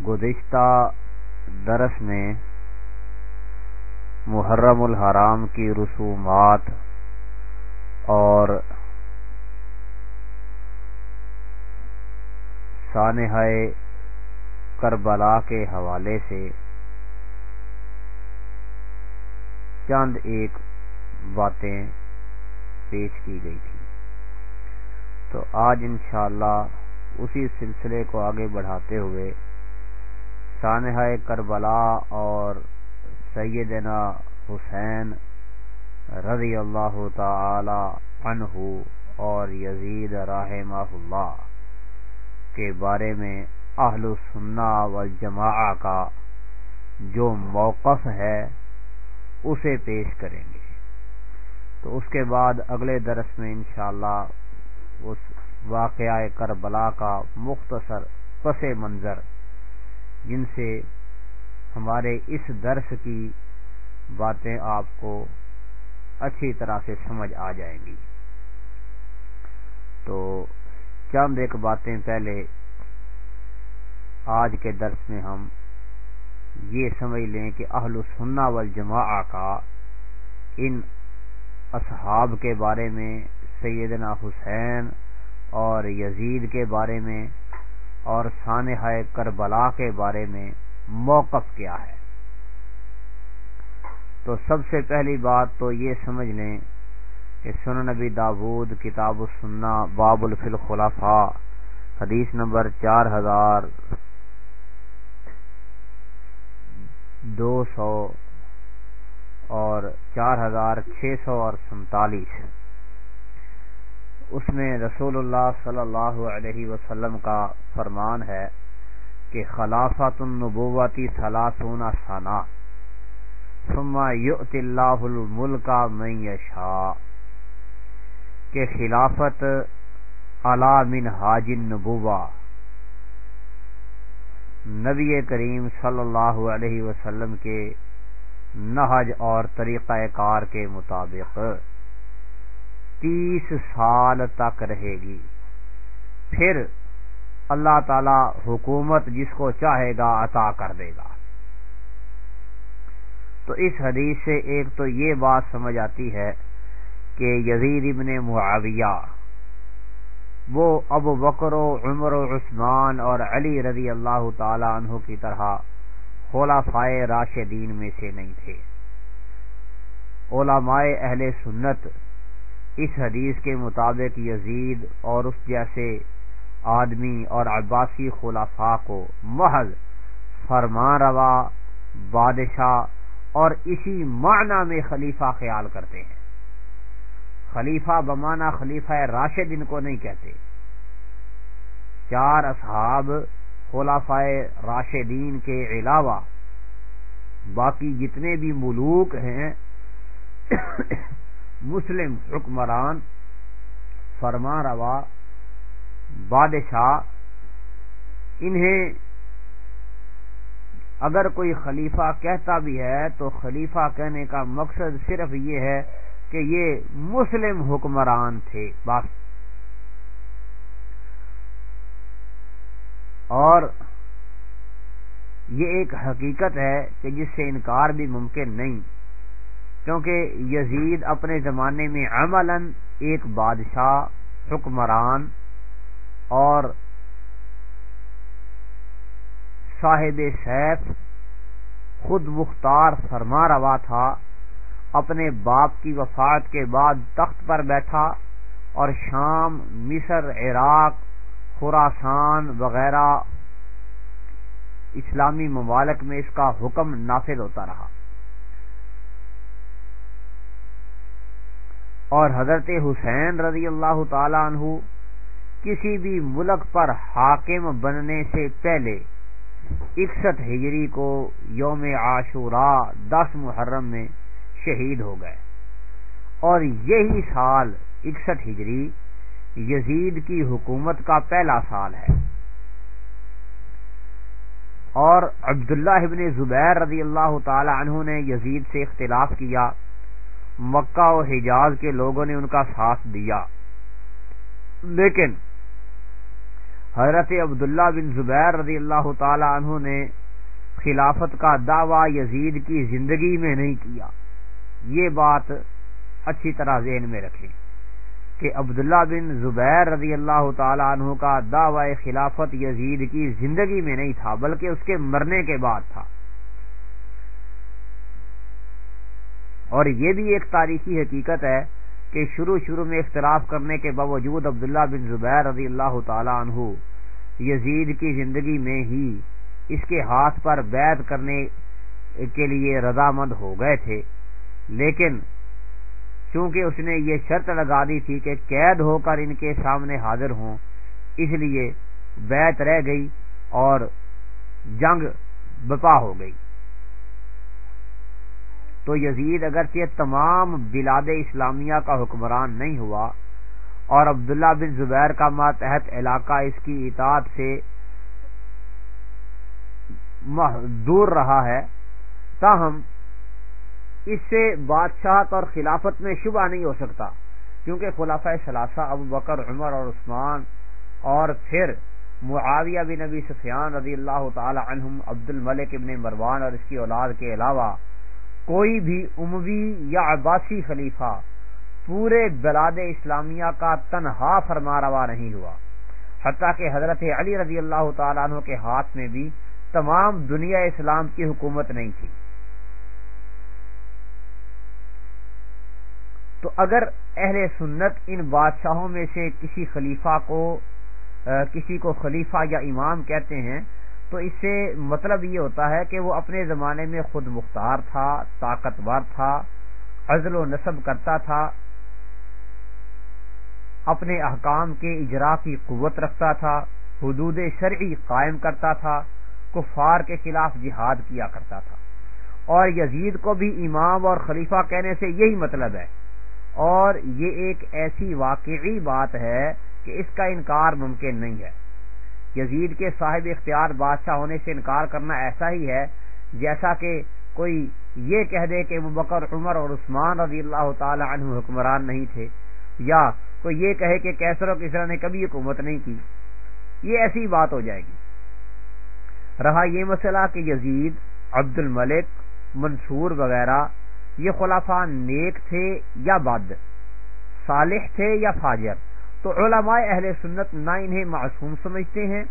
گزشتہ درس میں محرم الحرام کی رسومات اور سانحہ کربلا کے حوالے سے چند ایک باتیں پیش کی گئی تھی تو آج انشاءاللہ اسی سلسلے کو آگے بڑھاتے ہوئے سانحہ کربلا اور سیدنا حسین رضی اللہ تعالی عنہ اور یزید رحمہ اللہ کے بارے میں اہل سننا والجماع کا جو موقف ہے اسے پیش کریں گے۔ تو اس کے بعد اگلے درس میں انشاءاللہ اس واقعہ کربلا کا مختصر پس منظر جن سے ہمارے اس درس کی باتیں آپ کو اچھی طرح سے سمجھ آ جائیں گی۔ تو چند ایک باتیں پہلے آج کے درس میں ہم یہ سمجھ لیں کہ اہل سننا والجماع کا ان اصحاب کے بارے میں، سیدنا حسین اور یزید کے بارے میں اور سانحہ کربلا کے بارے میں موقف کیا ہے۔ تو سب سے پہلی بات تو یہ سمجھ لیں کہ سن نبی داود، کتاب السنہ، باب الفل خلافا حدیث نمبر چار ہزار دو سو اور چار ہزار چھ سو اور سنتالیس۔ اس میں رسول اللہ صلی اللہ علیہ وسلم کا فرمان ہے کہ خلافت النبوتی ثلاثون سانا ثم یؤت اللہ الملک من یشاء، کہ خلافت علا من حاج النبوہ۔ نبی کریم صلی اللہ علیہ وسلم کے نہج اور طریقہ کار کے مطابق۔ تیس سال تک رہے گی۔ پھر اللہ تعالی حکومت جس کو چاہے گا عطا کر دے گا۔ تو اس حدیث سے ایک تو یہ بات سمجھ آتی ہے کہ یزید ابن معاویہ، وہ ابو بکر و عمر و عثمان اور علی رضی اللہ تعالی عنہ کی طرح خلافائے راشدین میں سے نہیں تھے۔ علماء اہل سنت اس حدیث کے مطابق یزید اور اس جیسے آدمی اور عباسی خلافا کو محض فرمان روا، بادشاہ اور اسی معنی میں خلیفہ خیال کرتے ہیں۔ خلیفہ بمانا خلیفہ راشد ان کو نہیں کہتے۔ چار اصحاب خلافۂ راشدین کے علاوہ باقی جتنے بھی ملوک ہیں مسلم حکمران، فرما روا، بادشاہ، انہیں اگر کوئی خلیفہ کہتا بھی ہے، تو خلیفہ کہنے کا مقصد صرف یہ ہے کہ یہ مسلم حکمران تھے، بس۔ اور یہ ایک حقیقت ہے کہ جس سے انکار بھی ممکن نہیں۔ کیونکہ یزید اپنے زمانے میں عملا ایک بادشاہ، حکمران اور صاحب سیف، خود مختار فرما روا تھا، اپنے باپ کی وفات کے بعد تخت پر بیٹھا اور شام مصر، عراق خوراسان وغیرہ اسلامی ممالک میں اس کا حکم نافذ ہوتا رہا۔ اور حضرت حسین رضی اللہ تعالی عنہ کسی بھی ملک پر حاکم بننے سے پہلے اکسٹھ ہجری کو یوم عاشورہ دس محرم میں شہید ہو گئے۔ اور یہی سال اکسٹھ ہجری یزید کی حکومت کا پہلا سال ہے۔ اور عبداللہ ابن زبیر رضی اللہ تعالی عنہ نے یزید سے اختلاف کیا۔ مکہ و حجاز کے لوگوں نے ان کا ساتھ دیا۔ لیکن حضرت عبداللہ بن زبیر رضی اللہ تعالی عنہ نے خلافت کا دعویٰ یزید کی زندگی میں نہیں کیا۔ یہ بات اچھی طرح ذہن میں رکھیں کہ عبداللہ بن زبیر رضی اللہ تعالی عنہ کا دعوی خلافت یزید کی زندگی میں نہیں تھا، بلکہ اس کے مرنے کے بعد تھا۔ اور یہ بھی ایک تاریخی حقیقت ہے کہ شروع شروع میں اختلاف کرنے کے باوجود عبداللہ بن زبیر رضی اللہ تعالی عنہ یزید کی زندگی میں ہی اس کے ہاتھ پر بیعت کرنے کے لیے رضامند ہو گئے تھے۔ لیکن چونکہ اس نے یہ شرط لگا دی تھی کہ قید ہو کر ان کے سامنے حاضر ہوں، اس لیے بیت رہ گئی اور جنگ بپا ہو گئی۔ تو یزید اگرچہ تمام بلاد اسلامیہ کا حکمران نہیں ہوا اور عبداللہ بن زبیر کا ماتحت علاقہ اس کی اطاعت سے دور رہا ہے، تاہم اس سے بادشاہت اور خلافت میں شبہ نہیں ہو سکتا، کیونکہ خلافہ ثلاثہ ابو بکر، عمر اور عثمان اور پھر معاویہ بن نبی سفیان رضی اللہ تعالی عنہم عبد الملک ابن مروان اور اس کی اولاد کے علاوہ کوئی بھی اموی یا عباسی خلیفہ پورے بلاد اسلامیہ کا تنہا فرما روا نہیں ہوا۔ حتیٰ کہ حضرت علی رضی اللہ تعالیٰ عنہ کے ہاتھ میں بھی تمام دنیا اسلام کی حکومت نہیں تھی۔ تو اگر اہل سنت ان بادشاہوں میں سے کسی خلیفہ کو کسی کو خلیفہ یا امام کہتے ہیں تو اس سے مطلب یہ ہوتا ہے کہ وہ اپنے زمانے میں خود مختار تھا، طاقتور تھا، عزل و نصب کرتا تھا، اپنے احکام کے اجرا کی قوت رکھتا تھا، حدود شرعی قائم کرتا تھا، کفار کے خلاف جہاد کیا کرتا تھا۔ اور یزید کو بھی امام اور خلیفہ کہنے سے یہی مطلب ہے۔ اور یہ ایک ایسی واقعی بات ہے کہ اس کا انکار ممکن نہیں ہے۔ یزید کے صاحب اختیار بادشاہ ہونے سے انکار کرنا ایسا ہی ہے جیسا کہ کوئی یہ کہہ دے کہ وہ بکر، عمر اور عثمان رضی اللہ تعالی عنہ حکمران نہیں تھے، یا کوئی یہ کہے کہ کیسر و کسرا نے کبھی حکومت نہیں کی۔ یہ ایسی بات ہو جائے گی۔ رہا یہ مسئلہ کہ یزید عبد الملک منصور وغیرہ یہ خلافہ نیک تھے یا بد؟ صالح تھے یا فاجر؟ تو علماء اہل سنت نہ انہیں معصوم سمجھتے ہیں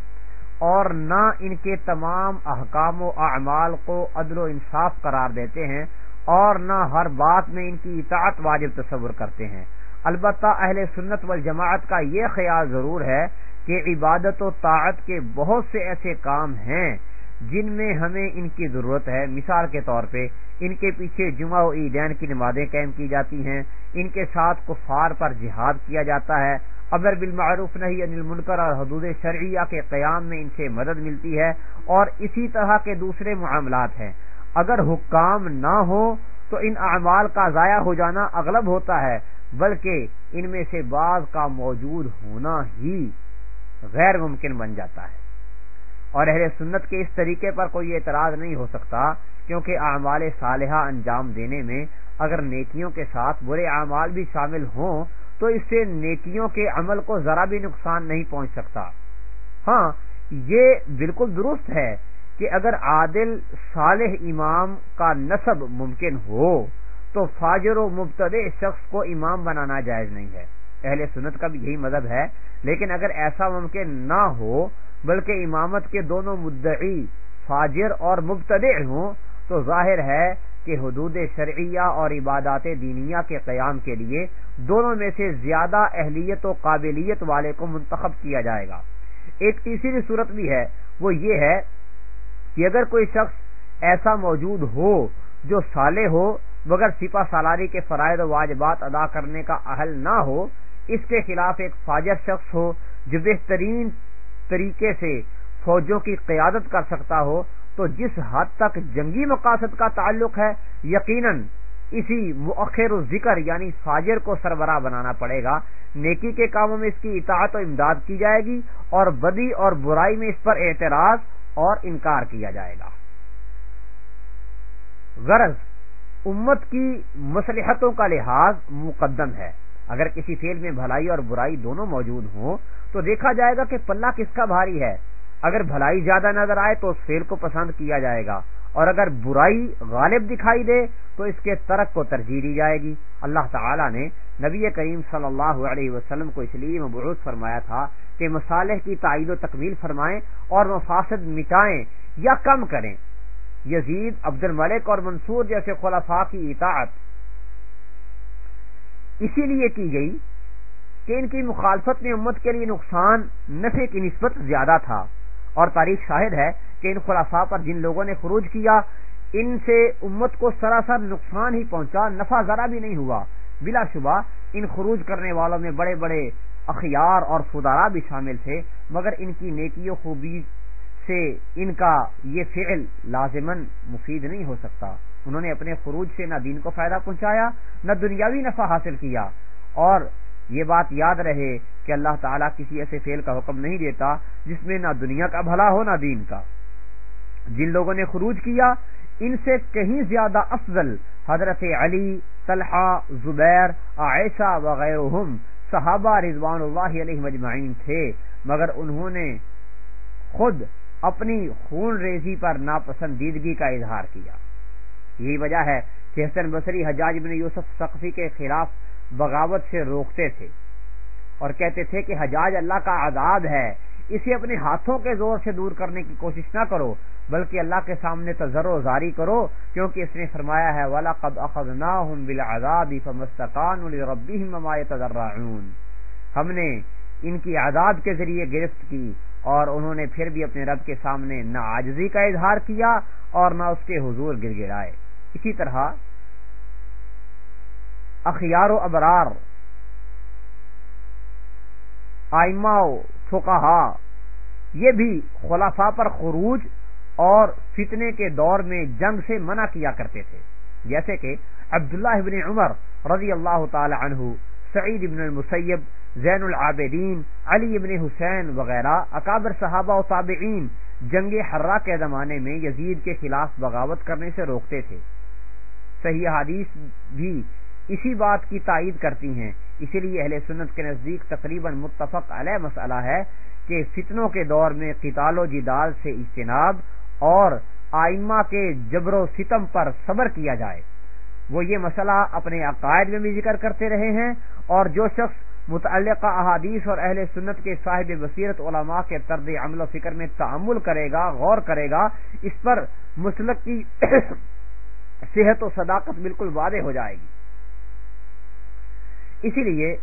اور نہ ان کے تمام احکام و اعمال کو عدل و انصاف قرار دیتے ہیں اور نہ ہر بات میں ان کی اطاعت واجب تصور کرتے ہیں۔ البتہ اہل سنت والجماعت کا یہ خیال ضرور ہے کہ عبادت و طاعت کے بہت سے ایسے کام ہیں جن میں ہمیں ان کی ضرورت ہے۔ مثال کے طور پہ، ان کے پیچھے جمعہ و عیدین کی نمازیں قائم کی جاتی ہیں، ان کے ساتھ کفار پر جہاد کیا جاتا ہے اگر بالمعروف نہیں انل منکر اور حدود شرعیہ کے قیام میں ان سے مدد ملتی ہے اور اسی طرح کے دوسرے معاملات ہیں۔ اگر حکام نہ ہو تو ان اعمال کا ضائع ہو جانا اغلب ہوتا ہے، بلکہ ان میں سے بعض کا موجود ہونا ہی غیر ممکن بن جاتا ہے۔ اور اہل سنت کے اس طریقے پر کوئی اعتراض نہیں ہو سکتا، کیونکہ اعمال صالحہ انجام دینے میں اگر نیکیوں کے ساتھ برے اعمال بھی شامل ہوں تو اس سے نیکیوں کے عمل کو ذرا بھی نقصان نہیں پہنچ سکتا۔ ہاں یہ بالکل درست ہے کہ اگر عادل صالح امام کا نصب ممکن ہو، تو فاجر و مبتد شخص کو امام بنانا جائز نہیں ہے۔ اہل سنت کا بھی یہی مذہب ہے۔ لیکن اگر ایسا ممکن نہ ہو، بلکہ امامت کے دونوں مدعی فاجر اور مبتدع ہوں، تو ظاہر ہے کہ حدود شرعیہ اور عبادات دینیا کے قیام کے لیے دونوں میں سے زیادہ اہلیت و قابلیت والے کو منتخب کیا جائے گا۔ ایک تیسری صورت بھی ہے، وہ یہ ہے کہ اگر کوئی شخص ایسا موجود ہو جو سالے ہو مگر سپا سالاری کے فرائض و واجبات ادا کرنے کا اہل نہ ہو، اس کے خلاف ایک فاجر شخص ہو جو بہترین طریقے سے فوجوں کی قیادت کر سکتا ہو تو جس حد تک جنگی مقاصد کا تعلق ہے، یقیناً اسی مؤخر ذکر یعنی فاجر کو سربراہ بنانا پڑے گا۔ نیکی کے کاموں میں اس کی اطاعت و امداد کی جائے گی اور بدی اور برائی میں اس پر اعتراض اور انکار کیا جائے گا۔ غرض، امت کی مصلحتوں کا لحاظ مقدم ہے۔ اگر کسی فیل میں بھلائی اور برائی دونوں موجود ہوں، تو دیکھا جائے گا کہ پلہ کس کا بھاری ہے۔ اگر بھلائی زیادہ نظر آئے تو اس فیل کو پسند کیا جائے گا اور اگر برائی غالب دکھائی دے تو اس کے ترک کو ترجیح دی جائے گی۔ اللہ تعالی نے نبی کریم صلی اللہ علیہ وسلم کو اس لیے مبعوث فرمایا تھا کہ مصالح کی تعید و تکمیل فرمائیں اور مفاسد مٹائیں یا کم کریں۔ یزید عبد الملک اور منصور جیسے خلفاء کی اطاعت اسی لیے کی گئی کہ ان کی مخالفت میں امت کے لیے نقصان نفے کی نسبت زیادہ تھا۔ اور تاریخ شاہد ہے کہ ان خلافا پر جن لوگوں نے خروج کیا، ان سے امت کو سراسر نقصان ہی پہنچا، نفع ذرا بھی نہیں ہوا۔ بلا شبہ ان خروج کرنے والوں میں بڑے بڑے اخیار اور فدارا بھی شامل تھے، مگر ان کی نیکی و خوبی سے ان کا یہ فعل لازمن مفید نہیں ہو سکتا۔ انہوں نے اپنے خروج سے نہ دین کو فائدہ پہنچایا، نہ دنیاوی نفع حاصل کیا اور یہ بات یاد رہے کہ اللہ تعالیٰ کسی ایسے فیل کا حکم نہیں دیتا جس میں نہ دنیا کا بھلا ہو نہ دین کا۔ جن لوگوں نے خروج کیا، ان سے کہیں زیادہ افضل حضرت علی، طلحہ، زبیر، عائشہ وغیرہ صحابہ رضوان اللہ علیہ مجمعین تھے، مگر انہوں نے خود اپنی خون ریزی پر ناپسندیدگی کا اظہار کیا۔ یہی وجہ ہے کہ حسن بصری، حجاج بن یوسف سقفی کے خلاف بغاوت سے روکتے تھے اور کہتے تھے کہ حجاج اللہ کا عذاب ہے، اسے اپنے ہاتھوں کے زور سے دور کرنے کی کوشش نہ کرو، بلکہ اللہ کے سامنے تذر و زاری کرو، کیونکہ اس نے فرمایا ہے والا قد اخذناہم بالعذاب لربهم وما يتضرعون ہم نے ان کی عذاب کے ذریعے گرفت کی اور انہوں نے پھر بھی اپنے رب کے سامنے نہ عاجزی کا اظہار کیا اور نہ اس کے حضور گر گرائے اسی طرح اخیار و ابرار آئما فقہا، یہ بھی خلافہ پر خروج اور فتنے کے دور میں جنگ سے منع کیا کرتے تھے۔ جیسے کہ عبداللہ ابن عمر رضی اللہ تعالی عنہ، سعید ابن المسیب، زین العابدین، علی ابن حسین وغیرہ اکابر صحابہ و تابعین جنگ حرہ کے زمانے میں یزید کے خلاف بغاوت کرنے سے روکتے تھے۔ صحیح حدیث بھی اسی بات کی تائید کرتی ہیں۔ اسی لیے اہل سنت کے نزدیک تقریباً متفق علیہ مسئلہ ہے کہ فتنوں کے دور میں قتال و جدال سے اجتناب اور آئمہ کے جبر و ستم پر صبر کیا جائے۔ وہ یہ مسئلہ اپنے عقائد میں بھی ذکر کرتے رہے ہیں اور جو شخص متعلقہ احادیث اور اہل سنت کے صاحب بصیرت علماء کے طرز عمل و فکر میں تعمل کرے گا، غور کرے گا، اس پر مسلک کی صحت و صداقت بالکل واضح ہو جائے گی۔ اسی لیے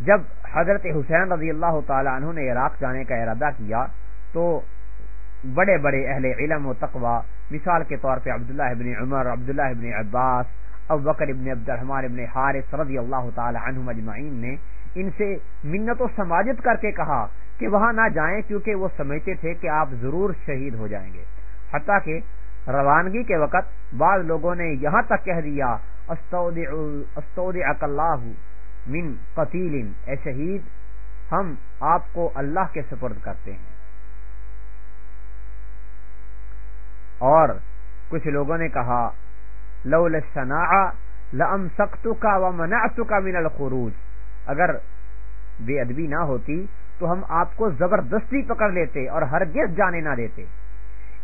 جب حضرت حسین رضی اللہ تعالی عنہ نے عراق جانے کا ارادہ کیا تو بڑے بڑے اہل علم و تقوا مثال کے طور پہ عبداللہ ابن عمر، عبداللہ ابن عباس اب بکر ابن عبد الرحمان ابن حارث رضی اللہ تعالی عنہ مجمعین نے ان سے منت و سماجت کر کے کہا کہ وہاں نہ جائیں کیونکہ وہ سمجھتے تھے کہ آپ ضرور شہید ہو جائیں گے۔ حتیٰ کہ روانگی کے وقت بعض لوگوں نے یہاں تک کہہ دیا اللہ من قتیل اے شہید، ہم آپ کو اللہ کے سپرد کرتے ہیں۔ اور کچھ لوگوں نے کہا لو لم سخت کا و منعت کا من الخروج۔ اگر بے ادبی نہ ہوتی تو ہم آپ کو زبردستی پکڑ لیتے اور ہرگز جانے نہ دیتے۔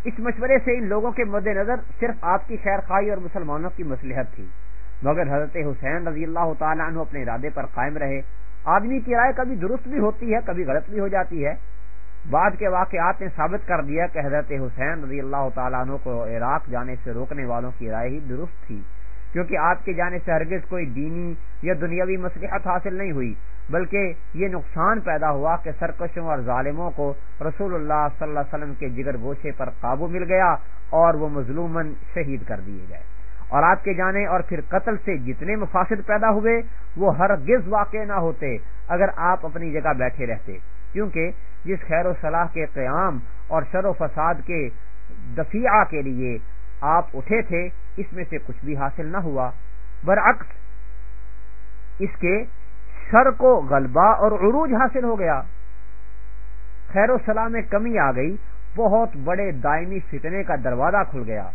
اس مشورے سے ان لوگوں کے مد نظر صرف آپ کی خیر خواہی اور مسلمانوں کی مصلحت تھی۔ مگر حضرت حسین رضی اللہ تعالیٰ عنہ اپنے ارادے پر قائم رہے۔ آدمی کی رائے کبھی درست بھی ہوتی ہے، کبھی غلط بھی ہو جاتی ہے۔ بعد کے واقعات نے ثابت کر دیا کہ حضرت حسین رضی اللہ تعالیٰ عنہ کو عراق جانے سے روکنے والوں کی رائے ہی درست تھی۔ کیونکہ آپ کے جانے سے ہرگز کوئی دینی یا دنیاوی مصلحت حاصل نہیں ہوئی، بلکہ یہ نقصان پیدا ہوا کہ سرکشوں اور ظالموں کو رسول اللہ صلی اللہ علیہ وسلم کے جگر گوشے پر قابو مل گیا اور وہ مظلومن شہید کر دیے گئے۔ اور آپ کے جانے اور پھر قتل سے جتنے مفاصد پیدا ہوئے، وہ ہر گز واقع نہ ہوتے اگر آپ اپنی جگہ بیٹھے رہتے۔ کیونکہ جس خیر و صلاح کے قیام اور شر و فساد کے دفیع کے لیے آپ اٹھے تھے، اس میں سے کچھ بھی حاصل نہ ہوا۔ برعکس، اس کے شر کو غلبہ اور عروج حاصل ہو گیا۔ خیر و صلاح میں کمی آ گئی، بہت بڑے دائمی فتنے کا دروازہ کھل گیا۔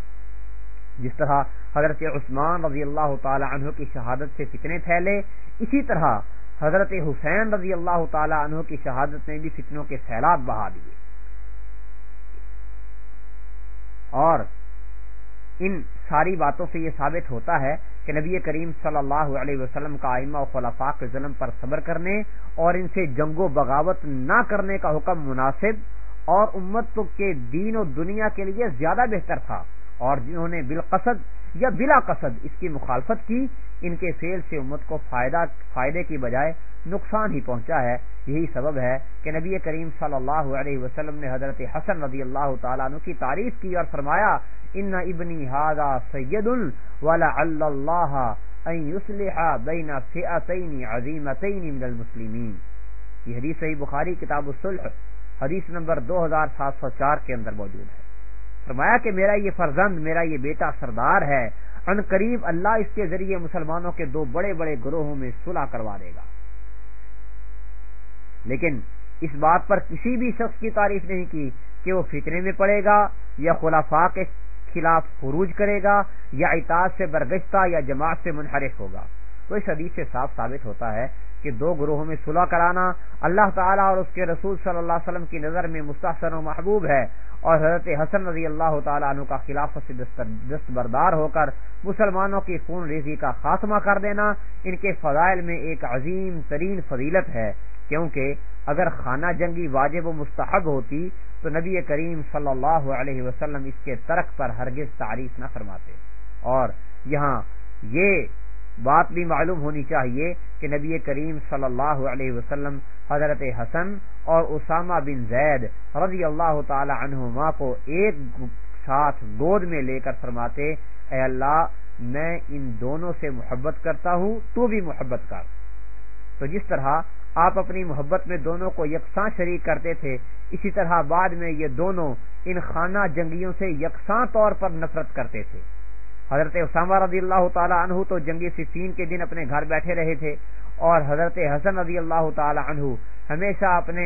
جس طرح حضرت عثمان رضی اللہ تعالی عنہ کی شہادت سے فتنے پھیلے۔ اسی طرح حضرت حسین رضی اللہ تعالی عنہ کی شہادت نے بھی فتنوں کے سیلاب بہا دیے۔ اور ان ساری باتوں سے یہ ثابت ہوتا ہے کہ نبی کریم صلی اللہ علیہ وسلم کا آئمہ و خلفاء کے ظلم پر صبر کرنے اور ان سے جنگ و بغاوت نہ کرنے کا حکم مناسب اور امت کے دین و دنیا کے لیے زیادہ بہتر تھا اور جنہوں نے بالقصد یا بلا قصد اس کی مخالفت کی، ان کے فیل سے امت کو فائدہ، فائدے کی بجائے نقصان ہی پہنچا ہے۔ یہی سبب ہے کہ نبی کریم صلی اللہ علیہ وسلم نے حضرت حسن رضی اللہ تعالیٰ عنہ کی تعریف کی اور فرمایا، ان ابنی هذا سید ولا اللہ ان يصلح بین فئتین عظیمتین من المسلمین. یہ حدیث صحیح بخاری، کتاب الصلح، حدیث نمبر 2704 کے اندر موجود ہے۔ فرمایا کہ میرا یہ فرزند، میرا یہ بیٹا سردار ہے۔ ان قریب اللہ اس کے ذریعے مسلمانوں کے دو بڑے بڑے گروہوں میں صلح کروا دے گا۔ لیکن اس بات پر کسی بھی شخص کی تعریف نہیں کی کہ وہ فتنے میں پڑے گا یا خلافا کے خلاف خروج کرے گا یا اطاعت سے برگشتہ یا جماعت سے منحرف ہوگا۔ تو اس حدیث سے صاف ثابت ہوتا ہے کہ دو گروہوں میں صلح کرانا اللہ تعالیٰ اور اس کے رسول صلی اللہ علیہ وسلم کی نظر میں مستحسن و محبوب ہے اور حضرت حسن رضی اللہ تعالیٰ عنہ کا خلافت سے دست بردار ہو کر مسلمانوں کی خون ریزی کا خاتمہ کر دینا ان کے فضائل میں ایک عظیم ترین فضیلت ہے۔ کیونکہ اگر خانہ جنگی واجب و مستحب ہوتی تو نبی کریم صلی اللہ علیہ وسلم اس کے ترک پر ہرگز تعریف نہ فرماتے۔ اور یہاں یہ بات بھی معلوم ہونی چاہیے کہ نبی کریم صلی اللہ علیہ وسلم حضرت حسن اور اسامہ بن زید رضی اللہ تعالی عنہما کو ایک ساتھ گود میں لے کر فرماتے، اے اللہ، میں ان دونوں سے محبت کرتا ہوں، تو بھی محبت کر۔ تو جس طرح آپ اپنی محبت میں دونوں کو یکساں شریک کرتے تھے، اسی طرح بعد میں یہ دونوں ان خانہ جنگیوں سے یکساں طور پر نفرت کرتے تھے۔ حضرت اسامہ رضی اللہ تعالی عنہ تو جنگی سفین کے دن اپنے گھر بیٹھے رہے تھے اور حضرت حسن رضی اللہ تعالی عنہ ہمیشہ اپنے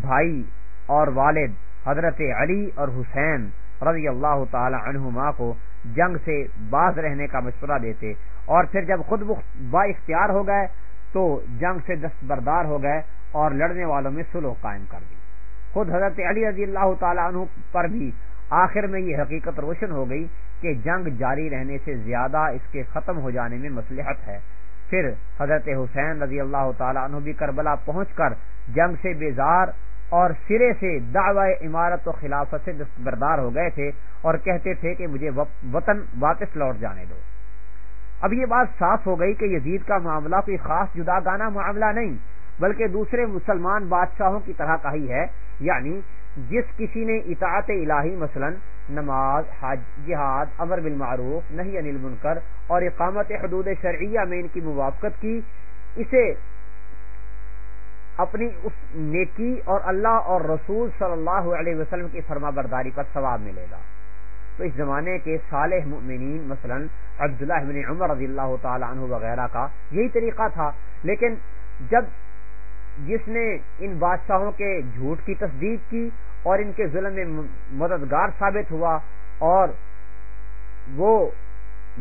بھائی اور والد حضرت علی اور حسین رضی اللہ تعالی عنہما کو جنگ سے باز رہنے کا مشورہ دیتے اور پھر جب خود با اختیار ہو گئے تو جنگ سے دستبردار ہو گئے اور لڑنے والوں میں سلو قائم کر دی۔ خود حضرت علی رضی اللہ تعالی عنہ پر بھی آخر میں یہ حقیقت روشن ہو گئی کہ جنگ جاری رہنے سے زیادہ اس کے ختم ہو جانے میں مصلحت ہے۔ پھر حضرت حسین رضی اللہ تعالیٰ عنہ بھی کربلا پہنچ کر جنگ سے بیزار اور سرے سے دعوی عمارت و خلافت سے دستبردار ہو گئے تھے اور کہتے تھے کہ مجھے وطن واپس لوٹ جانے دو۔ اب یہ بات صاف ہو گئی کہ یزید کا معاملہ کوئی خاص جدا گانا معاملہ نہیں، بلکہ دوسرے مسلمان بادشاہوں کی طرح کا ہی ہے یعنی جس کسی نے اطاعت الہی مثلا نماز، حج، جہاد، امر بالمعروف نہیں انل منکر اور اقامت حدود شرعیہ میں ان کی موافقت کی، اسے اپنی اس نیکی اور اللہ اور رسول صلی اللہ علیہ وسلم کی فرما برداری پر ثواب ملے گا۔ تو اس زمانے کے صالح مؤمنین مثلا عبداللہ بن عمر رضی اللہ تعالی عنہ وغیرہ کا یہی طریقہ تھا، لیکن جب جس نے ان بادشاہوں کے جھوٹ کی تصدیق کی اور ان کے ظلم میں مددگار ثابت ہوا اور وہ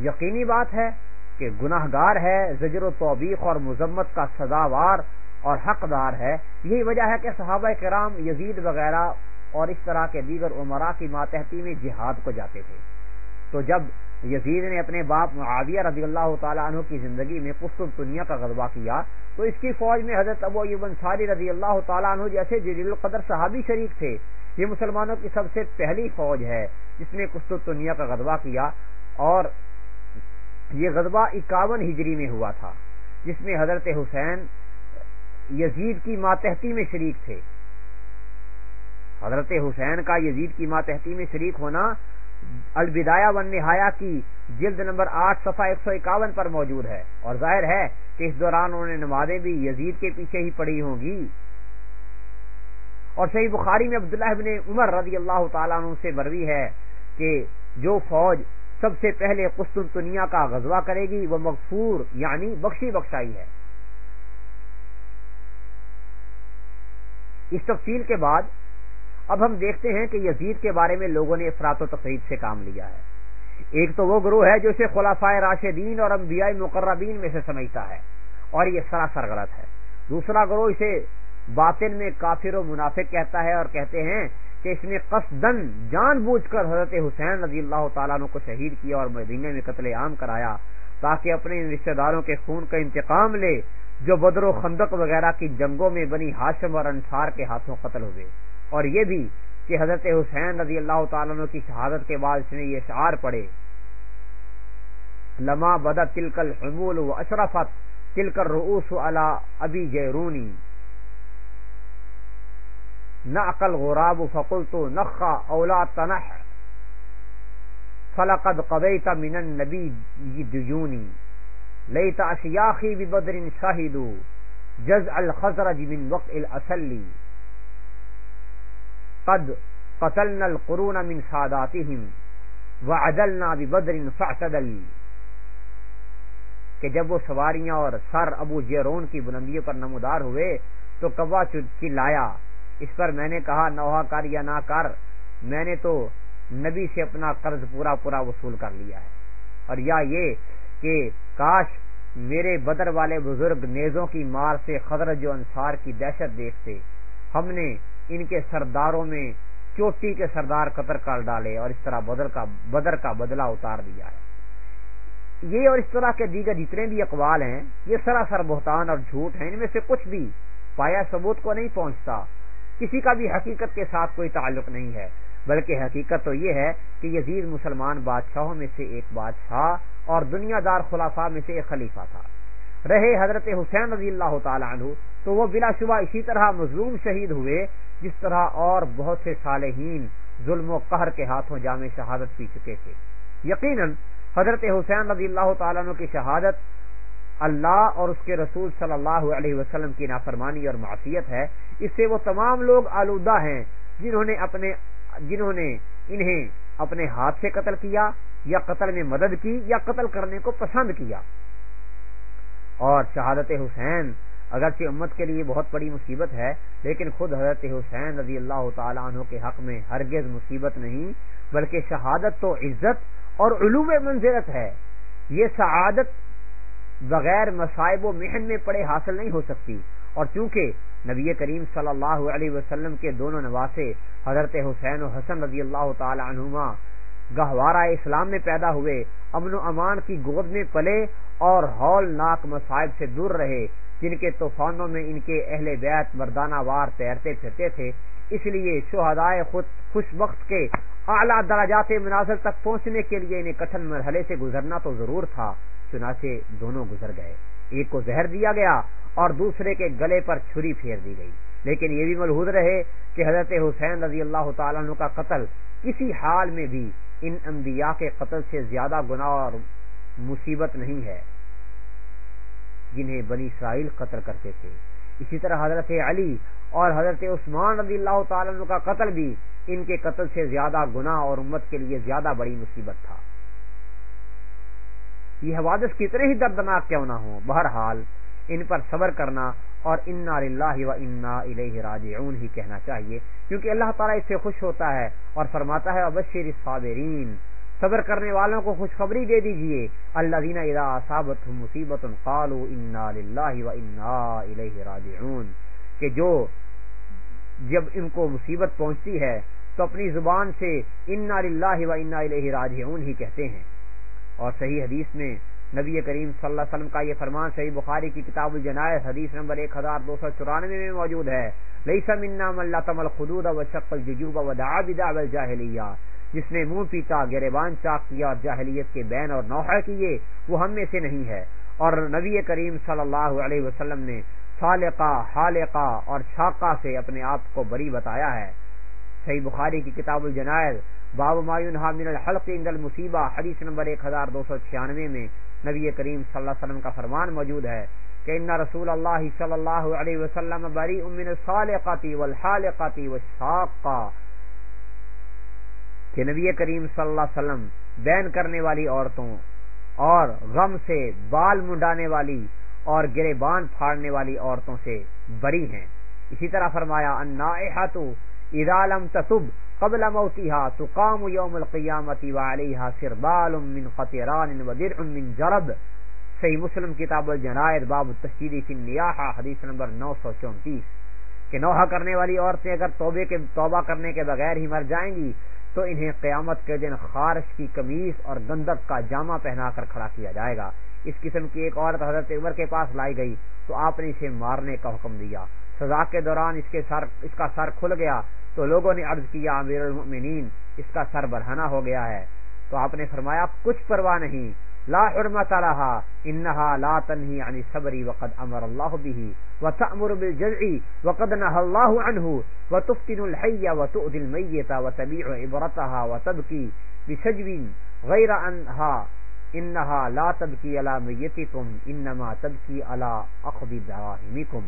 یقینی بات ہے کہ گناہ گار ہے، زجر و توبیق اور مذمت کا سزاوار اور حقدار ہے۔ یہی وجہ ہے کہ صحابہ کرام یزید وغیرہ اور اس طرح کے دیگر عمرا کی ماتحتی میں جہاد کو جاتے تھے۔ تو جب یزید نے اپنے باپ معاویہ رضی اللہ تعالیٰ عنہ کی زندگی میں قسط دنیا کا غذبہ کیا، تو اس کی فوج میں حضرت ابو ایوب انصاری رضی اللہ تعالیٰ عنہ جیسے جلیل القدر صحابی شریک تھے۔ یہ مسلمانوں کی سب سے پہلی فوج ہے، جس نے قسط کا غذبہ کیا اور یہ غذبہ اکاون ہجری میں ہوا تھا، جس میں حضرت حسین یزید کی ماتحتی میں شریک تھے۔ حضرت حسین کا یزید کی ماتحتی میں شریک ہونا البدایا ون نہایا کی جلد نمبر آٹھ، صفحہ ایک سو اکاون پر موجود ہے۔ اور ظاہر ہے کہ اس دوران انہوں نے نمازیں بھی یزید کے پیچھے ہی پڑھی ہوں گی۔ اور صحیح بخاری میں عبداللہ ابن عمر رضی اللہ تعالیٰ عنہ سے بروی ہے کہ جو فوج سب سے پہلے قسطنطنیہ کا غزوہ کرے گی، وہ مغفور یعنی بخشی بخشائی ہے۔ اس تفصیل کے بعد اب ہم دیکھتے ہیں کہ یزید کے بارے میں لوگوں نے افراد و تقریب سے کام لیا ہے۔ ایک تو وہ گروہ ہے جو اسے خلافۂ راشدین اور انبیاء مقربین میں سے سمجھتا ہے اور یہ سراسر غلط ہے۔ دوسرا گروہ اسے باطن میں کافر و منافق کہتا ہے اور کہتے ہیں کہ اس نے قصدن جان بوجھ کر حضرت حسین رضی اللہ تعالیٰ کو شہید کیا اور مدینہ میں قتل عام کرایا تاکہ اپنے رشتہ داروں کے خون کا انتقام لے، جو بدر و خندق وغیرہ کی جنگوں میں بنی ہاشم اور انصار کے ہاتھوں قتل ہوئے۔ اور یہ بھی کہ حضرت حسین رضی اللہ تعالیٰ کی شہادت کے بعد اس نے یہ شعار پڑے لما بدا تلکل حمول و اشرفت تلکر رؤوس علی ابی جیرونی۔ نقل غراب فقل تو نخا اولا تنح فلقد قبیت من النبی دیونی لیت اشیاخی ببدر شاہدو جز الخزرج من وقع الاسلی قد قتلنا القرون من ساداتهم وعدلنا ببدر فاعتدل. کہ جب وہ سواریاں اور سر ابو جیرون کی بلندیوں پر نمودار ہوئے تو کوا چلایا اس پر میں نے کہا نوحا کر یا نہ کر، میں نے تو نبی سے اپنا قرض پورا پورا وصول کر لیا ہے۔ اور یا یہ کہ کاش میرے بدر والے بزرگ نیزوں کی مار سے خدرج و انصار کی دہشت دیکھتے، ہم نے ان کے سرداروں میں چوٹی کے سردار قطر کر ڈالے اور اس طرح بدر کا بدر کا بدلہ اتار دیا ہے۔ یہ اور اس طرح کے دیگر جتنے بھی اقوال ہیں، یہ سراسر بہتان اور جھوٹ ہیں، ان میں سے کچھ بھی پایا ثبوت کو نہیں پہنچتا۔ کسی کا بھی حقیقت کے ساتھ کوئی تعلق نہیں ہے۔ بلکہ حقیقت تو یہ ہے کہ یزید مسلمان بادشاہوں میں سے ایک بادشاہ اور دنیا دار خلافہ میں سے ایک خلیفہ تھا۔ رہے حضرت حسین رضی اللہ تعالی عنہ، تو وہ بلا شبہ اسی طرح مظلوم شہید ہوئے، جس طرح اور بہت سے صالحین ظلم و قہر کے ہاتھوں جامع شہادت پی چکے تھے۔ یقیناً حضرت حسین رضی اللہ تعالیٰ عنہ کی شہادت اللہ اور اس کے رسول صلی اللہ علیہ وسلم کی نافرمانی اور معصیت ہے، اس سے وہ تمام لوگ آلودہ ہیں، جنہوں نے اپنے جنہوں نے انہیں اپنے ہاتھ سے قتل کیا، یا قتل میں مدد کی، یا قتل کرنے کو پسند کیا۔ اور شہادت حسین اگرچہ امت کے لیے بہت بڑی مصیبت ہے، لیکن خود حضرت حسین رضی اللہ تعالیٰ عنہ کے حق میں ہرگز مصیبت نہیں، بلکہ شہادت تو عزت اور علوم منزلت ہے۔ یہ سعادت بغیر مصائب و محن میں پڑے حاصل نہیں ہو سکتی۔ اور چونکہ نبی کریم صلی اللہ علیہ وسلم کے دونوں نواسے حضرت حسین و حسن رضی اللہ تعالی عنہما گہوارہ اسلام میں پیدا ہوئے، امن و امان کی گود میں پلے اور ہول ناک مصائب سے دور رہے، جن کے طوفانوں میں ان کے اہل بیت مردانہ وار تیرتے پھرتے تھے، اس لیے شہدائے خود خوش بخت کے اعلیٰ دراجات مناظر تک پہنچنے کے لیے انہیں کٹھن مرحلے سے گزرنا تو ضرور تھا۔ چنانچہ دونوں گزر گئے۔ ایک کو زہر دیا گیا اور دوسرے کے گلے پر چھری پھیر دی گئی۔ لیکن یہ بھی ملحوظ رہے کہ حضرت حسین رضی اللہ تعالیٰ عنہ کا قتل کسی حال میں بھی ان انبیاء کے قتل سے زیادہ گناہ اور مصیبت نہیں ہے جنہیں بنی اسرائیل قتل کرتے تھے۔ اسی طرح حضرت علی اور حضرت عثمان رضی اللہ تعالیٰ عنہ کا قتل بھی ان کے قتل سے زیادہ گناہ اور امت کے لیے زیادہ بڑی مصیبت تھا۔ یہ حوادث کتنے ہی دردناک کیوں نہ ہوں؟ بہرحال، ان پر صبر کرنا اور انا للہ و انا الیہ راجعون ہی کہنا چاہیے، کیونکہ اللہ تعالیٰ اس سے خوش ہوتا ہے اور فرماتا ہے، ابشر الصابرین صبر کرنے والوں کو خوشخبری دے دیجیے۔ اللہ دینا اذا اصابت مصیبت قالوا انا للہ و انا الیہ راجعون۔ کہ جو جب ان کو مصیبت پہنچتی ہے، تو اپنی زبان سے انا للہ و انا الیہ راجعون ہی کہتے ہیں۔ اور صحیح حدیث میں نبی کریم صلی اللہ علیہ وسلم کا یہ فرمان صحیح بخاری کی کتاب الجنائز حدیث نمبر ایک ہزار دو سو چورانوے میں موجود ہے۔ لیسا منا ملا تمل خدود و شق الجوب و دعا بدا الجاہلیہ۔ جس نے منہ پیتا گریبان چاک کیا اور جاہلیت کے بین اور نوحہ کیے، وہ ہم میں سے نہیں ہے۔ اور نبی کریم صلی اللہ علیہ وسلم نے سالقہ حالقہ اور چھاقہ سے اپنے آپ کو بری بتایا ہے۔ صحیح بخاری کی کتاب الجنائز باب مایون من الحلق عند المصیبہ حدیث نمبر ایک ہزار دو سو چھیانوے میں نبی کریم صلی اللہ علیہ وسلم کا فرمان موجود ہے کہ ان رسول اللہ صلی اللہ علیہ وسلم بری من الصالقاتی والحالقاتی والشاقہ کہ نبی کریم صلی اللہ علیہ وسلم بین کرنے والی عورتوں اور غم سے بال منڈانے والی اور گرے بان پھاڑنے والی عورتوں سے بری ہیں. اسی طرح فرمایا النائحۃ اذا لم تتب قبل موتها تقام يوم القيامة وعليها سربال من قطران ودرع من جرب. صحیح مسلم کتاب الجنائد، باب التشدید فی النیاحہ، حدیث نمبر 934 کہ نوحہ کرنے والی عورتیں اگر توبے کے توبہ کرنے کے بغیر ہی مر جائیں گی، تو انہیں قیامت کے دن خارش کی کمیز اور گندک کا جامع پہنا کر کھڑا کیا جائے گا۔ اس قسم کی ایک عورت حضرت عمر کے پاس لائی گئی، تو آپ نے اسے مارنے کا حکم دیا۔ سزا کے دوران اس کے سر اس کا سر کھل گیا۔ تو لوگوں نے عرض کیا، امیر المؤمنین، اس کا سر برہنا ہو گیا ہے۔ تو آپ نے فرمایا، کچھ پرواہ نہیں۔ لا حرمت لها انها لا تنهي عن الصبر وقد امر الله به وتأمر بالجزع وقد نهى الله عنه وتفتن الحي وتؤذي الميت وتبيع عبرتها وتبكي بسجب غير انها انها لا تبكي على ميتكم انما تبكي على اخذ دراهمكم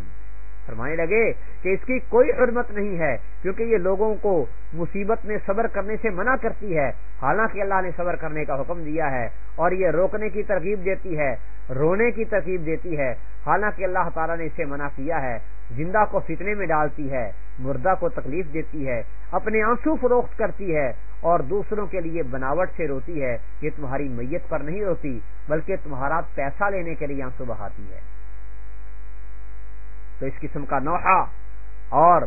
فرمانے لگے کہ اس کی کوئی حرمت نہیں ہے، کیونکہ یہ لوگوں کو مصیبت میں صبر کرنے سے منع کرتی ہے۔ حالانکہ اللہ نے صبر کرنے کا حکم دیا ہے اور یہ روکنے کی ترغیب دیتی ہے، رونے کی ترغیب دیتی ہے۔ حالانکہ اللہ تعالیٰ نے اسے منع کیا ہے، زندہ کو فتنے میں ڈالتی ہے، مردہ کو تکلیف دیتی ہے، اپنے آنسو فروخت کرتی ہے اور دوسروں کے لیے بناوٹ سے روتی ہے یہ تمہاری میت پر نہیں روتی، بلکہ تمہارا پیسہ لینے کے لیے آنسو بہاتی ہے۔ تو اس قسم کا نوحہ اور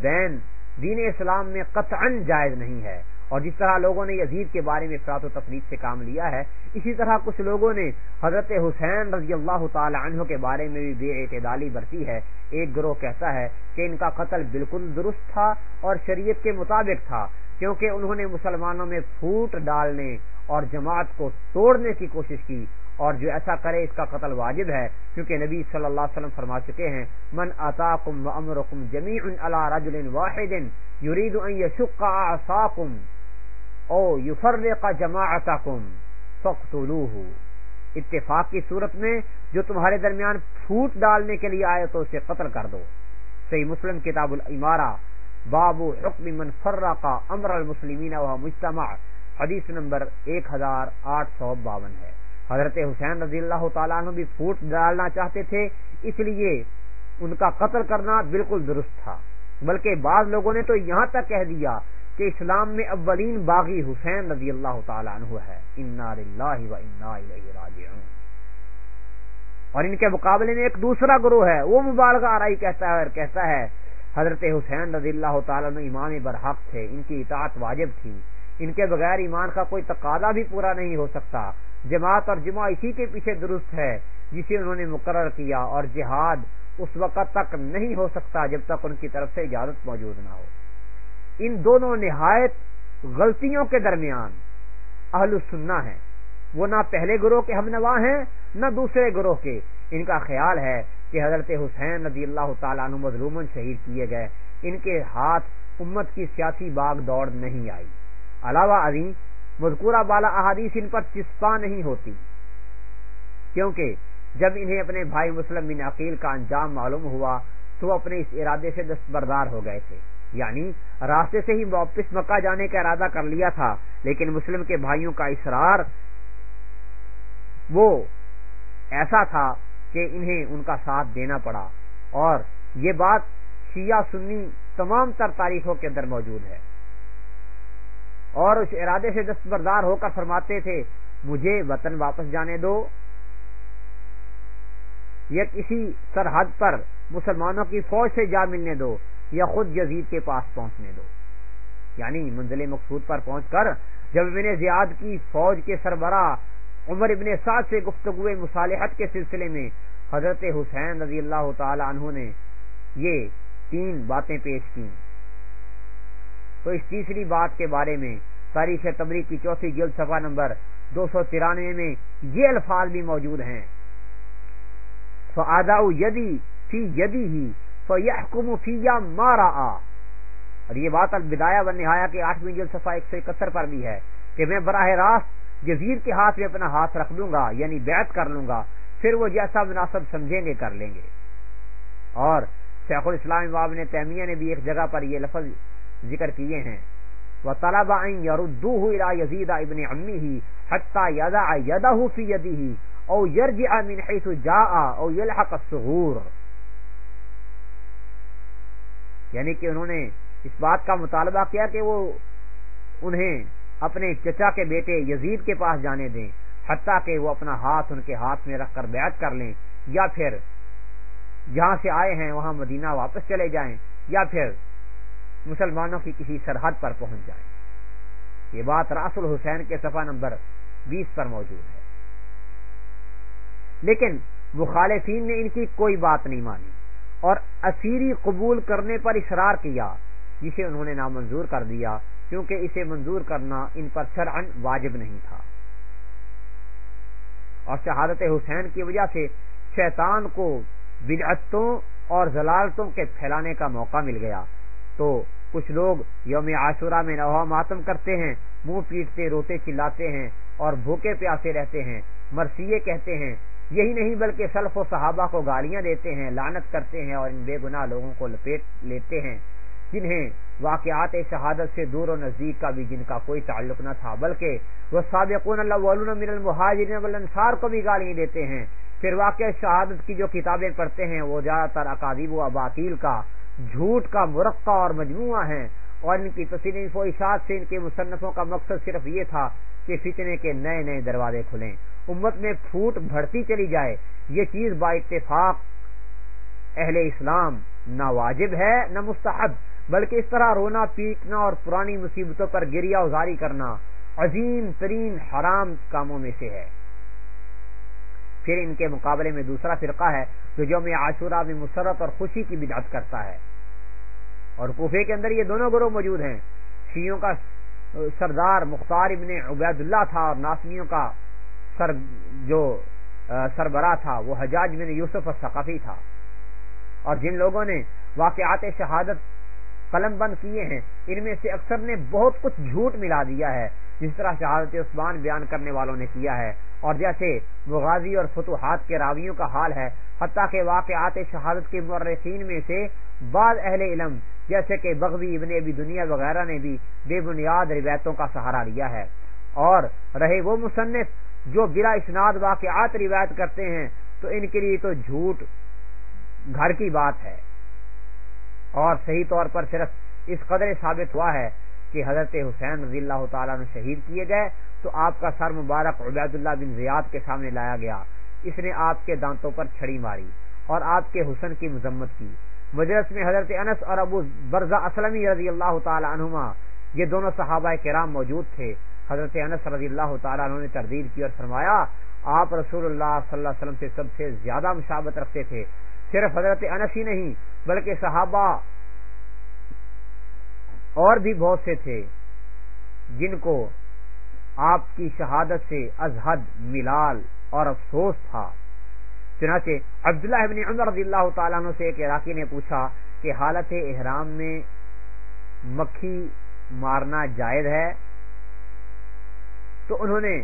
بین دین اسلام میں قطعا جائز نہیں ہے اور جس طرح لوگوں نے یزید کے بارے میں افراد و تفریح سے کام لیا ہے، اسی طرح کچھ لوگوں نے حضرت حسین رضی اللہ تعالی عنہ کے بارے میں بھی بے اعتدالی برتی ہے۔ ایک گروہ کہتا ہے کہ ان کا قتل بالکل درست تھا اور شریعت کے مطابق تھا، کیونکہ انہوں نے مسلمانوں میں پھوٹ ڈالنے اور جماعت کو توڑنے کی کوشش کی۔ اور جو ایسا کرے اس کا قتل واجب ہے، کیونکہ نبی صلی اللہ علیہ وسلم فرما چکے ہیں، من اتاکم و امرکم جمیع علی رجل واحد یرید ان یشق اعصاکم او یفرق جماعتکم فقتلوه اتفاق کی صورت میں جو تمہارے درمیان پھوٹ ڈالنے کے لیے آئے تو اسے قتل کر دو۔ صحیح مسلم کتاب الامارہ، باب حکم من فرق امر المسلمین و مجتمع، حدیث نمبر 1852 ہے۔ حضرت حسین رضی اللہ تعالیٰ عنہ بھی پھوٹ ڈالنا چاہتے تھے، اس لیے ان کا قتل کرنا بالکل درست تھا۔ بلکہ بعض لوگوں نے تو یہاں تک کہہ دیا کہ اسلام میں اولین باغی حسین رضی اللہ تعالیٰ عنہ ہے۔ انا و انا راجعون۔ اور ان کے مقابلے میں ایک دوسرا گروہ ہے، وہ مبالغہ آرائی کہتا ہے اور کہتا ہے، حضرت حسین رضی اللہ تعالیٰ عنہ امام برحق تھے، ان کی اطاعت واجب تھی۔ ان کے بغیر ایمان کا کوئی تقاضا بھی پورا نہیں ہو سکتا۔ جماعت اور جمعہ اسی کے پیچھے درست ہے جسے انہوں نے مقرر کیا اور جہاد اس وقت تک نہیں ہو سکتا جب تک ان کی طرف سے اجازت موجود نہ ہو۔ ان دونوں نہایت غلطیوں کے درمیان اہل السنہ ہیں وہ نہ پہلے گروہ کے ہم نوا ہیں، نہ دوسرے گروہ کے۔ ان کا خیال ہے کہ حضرت حسین رضی اللہ تعالیٰ عنہ مظلومن شہید کیے گئے۔ ان کے ہاتھ امت کی سیاسی باغ دوڑ نہیں آئی۔ علاوہ ازیں مذکورہ بالا احادیث ان پر چسپا نہیں ہوتی۔ کیونکہ جب انہیں اپنے بھائی مسلم بن عقیل کا انجام معلوم ہوا، تو اپنے اس ارادے سے دستبردار ہو گئے تھے۔ یعنی راستے سے ہی واپس مکہ جانے کا ارادہ کر لیا تھا، لیکن مسلم کے بھائیوں کا اصرار وہ ایسا تھا کہ انہیں ان کا ساتھ دینا پڑا۔ اور یہ بات شیعہ سنی تمام تر تاریخوں کے اندر موجود ہے۔ اور اس ارادے سے دستبردار ہو کر فرماتے تھے، مجھے وطن واپس جانے دو۔ یا کسی سرحد پر مسلمانوں کی فوج سے جا ملنے دو یا خود یزید کے پاس پہنچنے دو۔ یعنی منزل مقصود پر پہنچ کر جب ابن زیاد کی فوج کے سربراہ عمر ابن سعد سے گفتگو مصالحت کے سلسلے میں حضرت حسین رضی اللہ تعالی عنہ نے یہ تین باتیں پیش کی تو اس تیسری بات کے بارے میں تاریخ تبری کی چوتھی جلد صفحہ نمبر دو سو ترانوے میں یہ الفاظ بھی موجود ہیں۔ فادا یدی فی یدی ہی فیحکم فیا مارا اور یہ بات البدایا و نہایا کے آٹھویں جلد صفحہ ایک سو اکہتر پر بھی ہے کہ میں براہ راست جزیر کے ہاتھ میں اپنا ہاتھ رکھ دوں گا یعنی بیعت کر لوں گا، پھر وہ جیسا مناسب سمجھیں گے، کر لیں گے۔ اور شیخ الاسلام باب نے تیمیہ نے بھی ایک جگہ پر یہ لفظ ذکر کیے ہیں۔ وہ طلبا یاردو یزید ابن امی ہی حتہ یادا یدا فی یدی ہی او یرج امین حیث جا او یلحق الصغور یعنی کہ انہوں نے اس بات کا مطالبہ کیا کہ وہ انہیں اپنے چچا کے بیٹے یزید کے پاس جانے دیں، حتیٰ کہ وہ اپنا ہاتھ ان کے ہاتھ میں رکھ کر بیعت کر لیں۔ یا پھر جہاں سے آئے ہیں، وہاں مدینہ واپس چلے جائیں۔ یا پھر مسلمانوں کی کسی سرحد پر پہنچ جائیں یہ بات راس الحسین کے صفحہ نمبر بیس پر موجود ہے۔ لیکن مخالفین نے ان کی کوئی بات نہیں مانی اور اسیری قبول کرنے پر اصرار کیا، جسے انہوں نے نامنظور کر دیا، کیونکہ اسے منظور کرنا ان پر شرعن واجب نہیں تھا۔ اور شہادت حسین کی وجہ سے شیطان کو بدعتوں اور ضلالتوں کے پھیلانے کا موقع مل گیا۔ تو کچھ لوگ یوم عاشورہ میں نوا ماتم کرتے ہیں، منہ پیٹتے، روتے، چلاتے ہیں اور بھوکے پیاسے رہتے ہیں۔ مرثیے کہتے ہیں، یہی نہیں بلکہ سلف و صحابہ کو گالیاں دیتے ہیں لانت کرتے ہیں اور ان بے گناہ لوگوں کو لپیٹ لیتے ہیں۔ جنہیں واقعات شہادت سے دور و نزدیک کا بھی جن کا کوئی تعلق نہ تھا، بلکہ وہ سابقون اللہ من المہاجرین والانصار کو بھی گالیاں دیتے ہیں۔ پھر واقع شہادت کی جو کتابیں پڑھتے ہیں، وہ زیادہ تر اکادیب و اباطیل کا جھوٹ کا مرقع اور مجموعہ ہیں اور ان کی تصنیف و اشاعت سے ان کے مصنفوں کا مقصد صرف یہ تھا کہ فتنے کے نئے نئے دروازے کھلیں۔ امت میں پھوٹ بڑھتی چلی جائے۔ یہ چیز با اتفاق اہل اسلام نہ واجب ہے نہ مستحب۔ بلکہ اس طرح رونا، پیٹنا اور پرانی مصیبتوں پر گریا ازاری کرنا عظیم ترین حرام کاموں میں سے ہے۔ پھر ان کے مقابلے میں دوسرا فرقہ ہے۔ جو یوم عاشورہ میں مسرت اور خوشی کی بدعت کرتا ہے۔ اور کوفے کے اندر یہ دونوں گروہ موجود ہیں۔ شیوں کا سردار مختار ابن عبید اللہ تھا اور ناسمیوں کا سر جو سربراہ تھا، وہ حجاج بن یوسف الثقافی تھا۔ اور جن لوگوں نے واقعات شہادت قلم بند کیے ہیں، ان میں سے اکثر نے بہت کچھ جھوٹ ملا دیا ہے، جس طرح شہادت عثمان بیان کرنے والوں نے کیا ہے۔ اور جیسے مغازی اور فتوحات کے راویوں کا حال ہے حتیٰ کہ واقعات شہادت کے مرخین میں سے بعض اہل علم، جیسے کہ بغوی ابن ابی دنیا وغیرہ نے بھی بے بنیاد روایتوں کا سہارا لیا ہے۔ اور رہے وہ مصنف جو بلا اسناد واقعات روایت کرتے ہیں، تو ان کے لیے تو جھوٹ گھر کی بات ہے۔ اور صحیح طور پر صرف اس قدر ثابت ہوا ہے کہ حضرت حسین رضی اللہ تعالیٰ نے شہید کیے گئے، تو آپ کا سر مبارک عبید اللہ بن زیاد کے سامنے لایا گیا۔ اس نے آپ کے دانتوں پر چھڑی ماری اور آپ کے حسن کی مذمت کی۔ مجلس میں حضرت انس اور ابو برزا اسلم رضی اللہ تعالی عنہما، یہ دونوں صحابہ کرام موجود تھے۔ حضرت انس رضی اللہ تعالیٰ عنہ نے تردید کی اور فرمایا، آپ رسول اللہ صلی اللہ علیہ وسلم سے سب سے زیادہ مشابت رکھتے تھے۔ صرف حضرت انس ہی نہیں، بلکہ صحابہ اور بھی بہت سے تھے، جن کو آپ کی شہادت سے ازحد ملال اور افسوس تھا۔ چنانچہ عبداللہ ابن عمر رضی اللہ تعالیٰ عنہ سے ایک عراقی نے پوچھا کہ حالت احرام میں مکھی مارنا جائز ہے؟ تو انہوں نے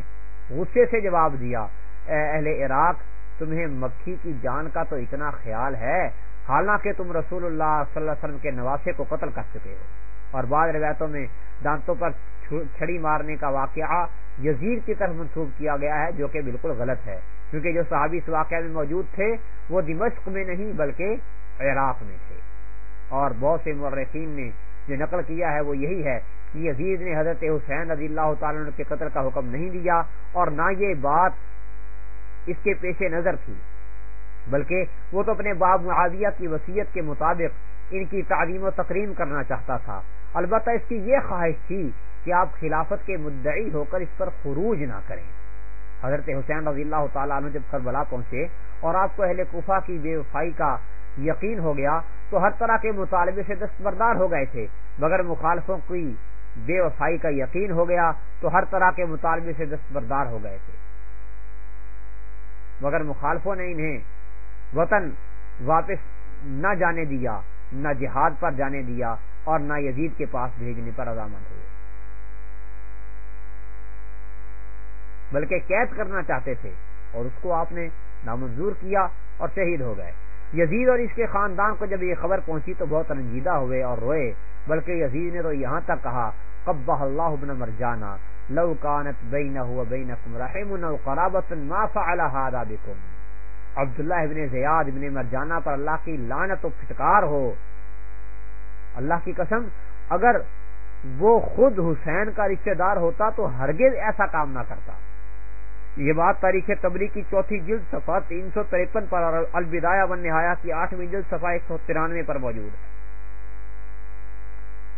غصے سے جواب دیا، اے اہل عراق، تمہیں مکھی کی جان کا تو اتنا خیال ہے، حالانکہ تم رسول اللہ صلی اللہ علیہ وسلم کے نواسے کو قتل کر چکے ہو۔ اور بعض روایتوں میں دانتوں پر چھڑی مارنے کا واقعہ یزید کی طرف منسوخ کیا گیا ہے جو کہ بالکل غلط ہے۔ کیونکہ جو صحابی اس واقعہ میں موجود تھے، وہ دمشق میں نہیں، بلکہ عراق میں تھے۔ اور بہت سے مرخین نے جو نقل کیا ہے، وہ یہی ہے کہ یزید نے حضرت حسین رضی اللہ تعالیٰ کے قتل کا حکم نہیں دیا اور نہ یہ بات اس کے پیش نظر تھی، بلکہ وہ تو اپنے باب معاویہ کی وصیت کے مطابق ان کی تعلیم و تقریم کرنا چاہتا تھا۔ البتہ اس کی یہ خواہش تھی کہ آپ خلافت کے مدعی ہو کر اس پر خروج نہ کریں۔ حضرت حسین رضی اللہ تعالیٰ عنہ جب کربلا پہنچے اور آپ کو اہل کوفہ کی بے وفائی کا یقین ہو گیا تو ہر طرح کے مطالبے سے دستبردار ہو گئے تھے۔ مگر مخالفوں کی بے وفائی کا یقین ہو گیا تو ہر طرح کے مطالبے سے دستبردار ہو گئے تھے۔ مگر مخالفوں نے انہیں وطن واپس نہ جانے دیا، نہ جہاد پر جانے دیا اور نہ یزید کے پاس بھیجنے پر رضامند ہوئے بلکہ قید کرنا چاہتے تھے اور اس کو آپ نے نامنظور کیا اور شہید ہو گئے۔ یزید اور اس کے خاندان کو جب یہ خبر پہنچی تو بہت رنجیدہ ہوئے اور روئے، بلکہ یزید نے تو یہاں تک کہا قبہ اللہ ابن مرجانا لو کانت بینہ و بینکم و قرابت ما فعل هذا بكم۔ عبداللہ ابن زیاد ابن مرجانہ پر اللہ کی لعنت و پھٹکار ہو۔ اللہ کی قسم، اگر وہ خود حسین کا رشتہ دار ہوتا تو ہرگز ایسا کام نہ کرتا۔ یہ بات تاریخ تبری کی چوتھی جلد صفحہ تین سو ترپن پر اور البدایا ون نہایا کی آٹھویں جلد صفحہ ایک سو ترانوے پر موجود ہے۔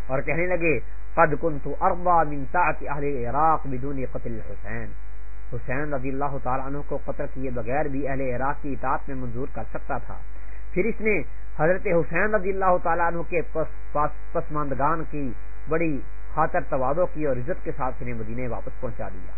اور کہنے لگے، قد كنت اربا من طاعت اہل عراق بدون قتل حسین حسین رضی اللہ تعالیٰ عنہ کو قتل کیے بغیر بھی اہل عراق کی اطاعت میں منظور کر سکتا تھا۔ پھر اس نے حضرت حسین رضی اللہ تعالیٰ عنہ کے پسماندگان کی بڑی خاطر توادوں کی اور عزت کے ساتھ انہیں مدینے واپس پہنچا دیا۔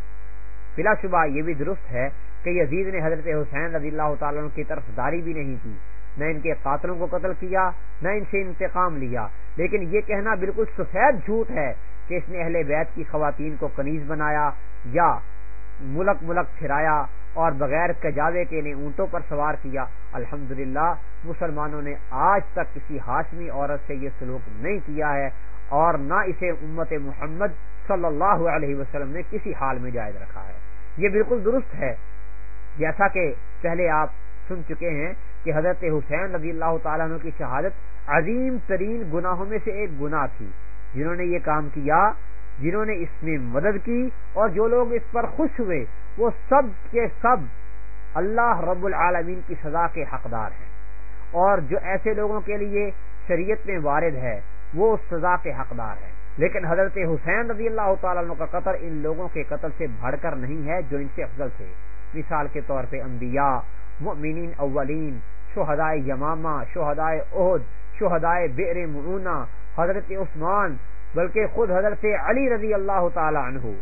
بلا شبہ یہ بھی درست ہے کہ یزید نے حضرت حسین رضی اللہ تعالیٰ عنہ کی طرف داری بھی نہیں کی۔ نہ ان کے قاتلوں کو قتل کیا، نہ ان سے انتقام لیا۔ لیکن یہ کہنا بالکل سفید جھوٹ ہے کہ اس نے اہل بیت کی خواتین کو کنیز بنایا یا ملک ملک پھرایا اور بغیر کجاوے کے انہیں اونٹوں پر سوار کیا۔ الحمدللہ، مسلمانوں نے آج تک کسی ہاشمی عورت سے یہ سلوک نہیں کیا ہے اور نہ اسے امت محمد صلی اللہ علیہ وسلم نے کسی حال میں جائز رکھا ہے۔ یہ بالکل درست ہے۔ جیسا کہ پہلے آپ سن چکے ہیں کہ حضرت حسین رضی اللہ تعالیٰ عنہ کی شہادت عظیم ترین گناہوں میں سے ایک گناہ تھی۔ جنہوں نے یہ کام کیا، جنہوں نے اس میں مدد کی اور جو لوگ اس پر خوش ہوئے، وہ سب کے سب اللہ رب العالمین کی سزا کے حقدار ہیں۔ اور جو ایسے لوگوں کے لیے شریعت میں وارد ہے، وہ سزا کے حقدار ہیں۔ لیکن حضرت حسین رضی اللہ تعالیٰ عنہ کا قتل ان لوگوں کے قتل سے بڑھ کر نہیں ہے جو ان سے افضل تھے۔ مثال کے طور پہ انبیاء، مؤمنین اولین، شہدائے یمامہ، شہدائے عہد شہدائے بیر معونہ، حضرت عثمان، بلکہ خود حضرت علی رضی اللہ تعالی عنہ۔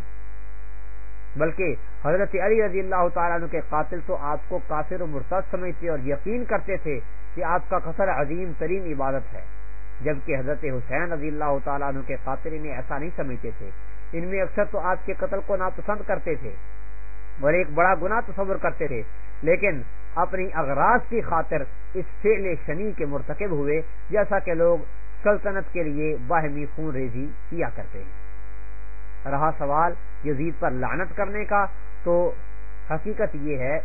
بلکہ حضرت علی رضی اللہ تعالیٰ عنہ کے قاتل تو آپ کو کافر و مرتد سمجھتے اور یقین کرتے تھے کہ آپ کا قتل عظیم ترین عبادت ہے۔ جبکہ حضرت حسین رضی اللہ تعالیٰ عنہ کے قاتل انہیں ایسا نہیں سمجھتے تھے۔ ان میں اکثر تو آپ کے قتل کو ناپسند کرتے تھے اور ایک بڑا گناہ تصور کرتے تھے۔ لیکن اپنی اغراض کی خاطر اس فعل شنی کے مرتکب ہوئے، جیسا کہ لوگ سلطنت کے لیے باہمی خون ریزی کیا کرتے ہیں۔ رہا سوال یزید پر لعنت کرنے کا تو حقیقت یہ ہے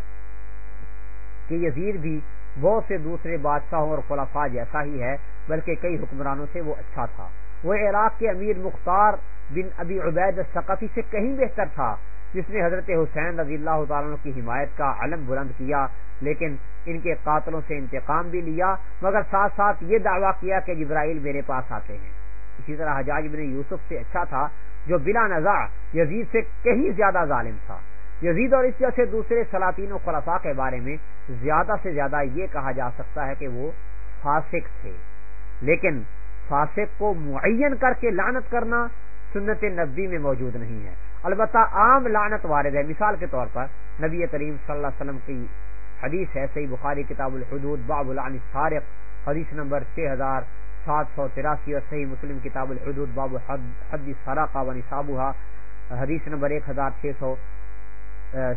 کہ یزید بھی بہت سے دوسرے بادشاہوں اور خلافا جیسا ہی ہے۔ بلکہ کئی حکمرانوں سے وہ اچھا تھا۔ وہ عراق کے امیر مختار بن ابی عبید ثقافی سے کہیں بہتر تھا، جس نے حضرت حسین رضی اللہ تعالیٰ کی حمایت کا علم بلند کیا، لیکن ان کے قاتلوں سے انتقام بھی لیا، مگر ساتھ ساتھ یہ دعویٰ کیا کہ جبرائیل میرے پاس آتے ہیں۔ اسی طرح حجاج بن یوسف سے اچھا تھا، جو بلا نزا یزید سے کہیں زیادہ ظالم تھا۔ یزید اور اس جیسے دوسرے سلاطین و خلفاء کے بارے میں زیادہ سے زیادہ یہ کہا جا سکتا ہے کہ وہ فاسق تھے۔ لیکن فاسق کو معین کر کے لعنت کرنا سنت نبی میں موجود نہیں ہے۔ البتہ عام لعنت وارد ہے۔ مثال کے طور پر نبی کریم صلی اللہ علیہ وسلم کی حدیث ہے، صحیح بخاری، کتاب الحدود، باب العن سارق حدیث نمبر چھ ہزار سات سو تراسی اور صحیح مسلم، کتاب الحدود، باب حد سراقہ و نصابہ حدیث نمبر ایک ہزار چھ سو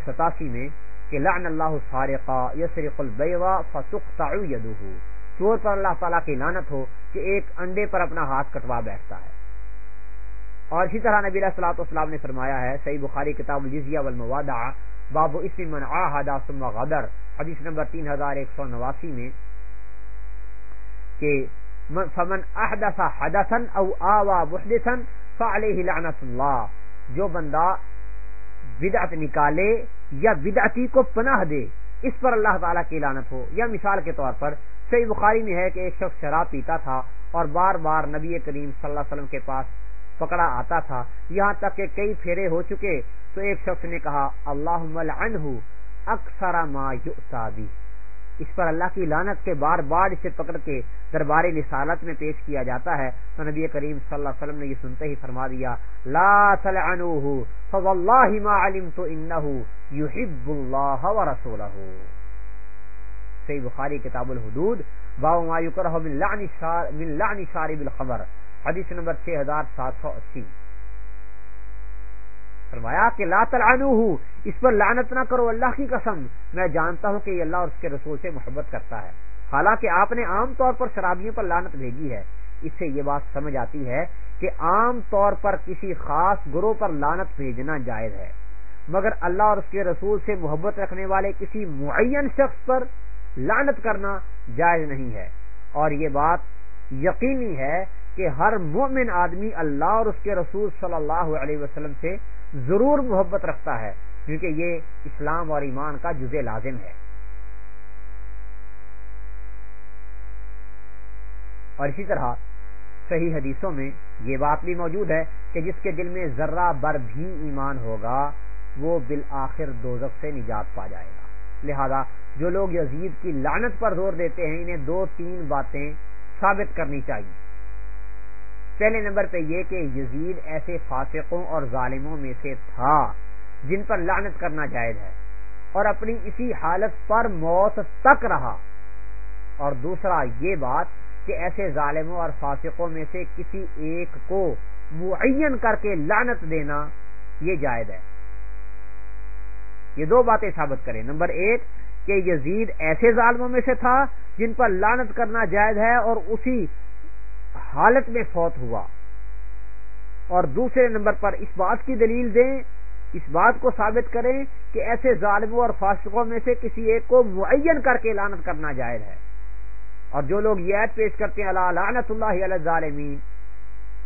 ستاسی میں کہ لعن اللہ سارقہ یسرق البیوہ فتقطع یدہ چور پر اللہ تعالیٰ کی لانت ہو کہ ایک انڈے پر اپنا ہاتھ کٹوا بیٹھتا ہے۔ اور اسی طرح نبی علیہ السلاۃ والسلام نے فرمایا ہے، صحیح بخاری کتاب الجزیہ والموادع، باب اسم من عاہد ثم غدر، حدیث نمبر تین ہزار ایک سو نواسی میں کہ فمن احدث حدثا او آوا محدثا فعلیہ لعنت اللہ۔ جو بندہ بدعت نکالے یا بدعتی کو پناہ دے، اس پر اللہ تعالیٰ کی لعنت ہو۔ یا مثال کے طور پر صحیح بخاری میں ہے کہ ایک شخص شراب پیتا تھا اور بار بار نبی کریم صلی اللہ علیہ وسلم کے پاس پکڑا آتا تھا۔ یہاں تک کہ کئی پھیرے ہو چکے تو ایک شخص نے کہا اللہ اکثر ما بھی اس پر اللہ کی لانت کے بار بار اسے پکڑ کے دربار رسالت میں پیش کیا جاتا ہے۔ تو نبی کریم صلی اللہ علیہ وسلم نے یہ سنتے ہی فرما دیا، لا تلعنوه ما علمت انه يحب الله ورسوله صحیح بخاری کتاب الحدود. باو ما یکرہ من لعن شار من لعن شارب الخمر. حدیث نمبر 6780 فرمایا کہ لا تلعنوه اس پر لعنت نہ کرو، اللہ کی قسم. میں جانتا ہوں کہ یہ اللہ اور اس کے رسول سے محبت کرتا ہے. حالانکہ آپ نے عام طور پر شرابیوں پر لعنت بھیجی ہے. اس سے یہ بات سمجھ آتی ہے کہ عام طور پر کسی خاص گروہ پر لعنت بھیجنا جائز ہے. مگر اللہ اور اس کے رسول سے محبت رکھنے والے کسی معین شخص پر لعنت کرنا جائز نہیں ہے۔ اور یہ بات یقینی ہے کہ ہر مومن آدمی اللہ اور اس کے رسول صلی اللہ علیہ وسلم سے ضرور محبت رکھتا ہے، کیونکہ یہ اسلام اور ایمان کا جز لازم ہے۔ اور اسی طرح صحیح حدیثوں میں یہ بات بھی موجود ہے کہ جس کے دل میں ذرہ بر بھی ایمان ہوگا، وہ بالآخر دوزخ سے نجات پا جائے گا۔ لہذا جو لوگ یزید کی لعنت پر زور دیتے ہیں، انہیں دو تین باتیں ثابت کرنی چاہیے۔ پہلے نمبر پہ یہ کہ یزید ایسے فاسقوں اور ظالموں میں سے تھا جن پر لعنت کرنا جائز ہے اور اپنی اسی حالت پر موت تک رہا۔ اور دوسرا یہ بات کہ ایسے ظالموں اور فاسقوں میں سے کسی ایک کو معین کر کے لعنت دینا یہ جائز ہے۔ یہ دو باتیں ثابت کریں۔ نمبر ایک، کہ یزید ایسے ظالموں میں سے تھا جن پر لعنت کرنا جائز ہے اور اسی حالت میں فوت ہوا۔ اور دوسرے نمبر پر اس بات کی دلیل دیں، اس بات کو ثابت کریں کہ ایسے ظالموں اور فاسقوں میں سے کسی ایک کو معین کر کے لانت کرنا جائز ہے۔ اور جو لوگ یہ آیت پیش کرتے ہیں اللہ لعنت اللہ علیہ ظالمین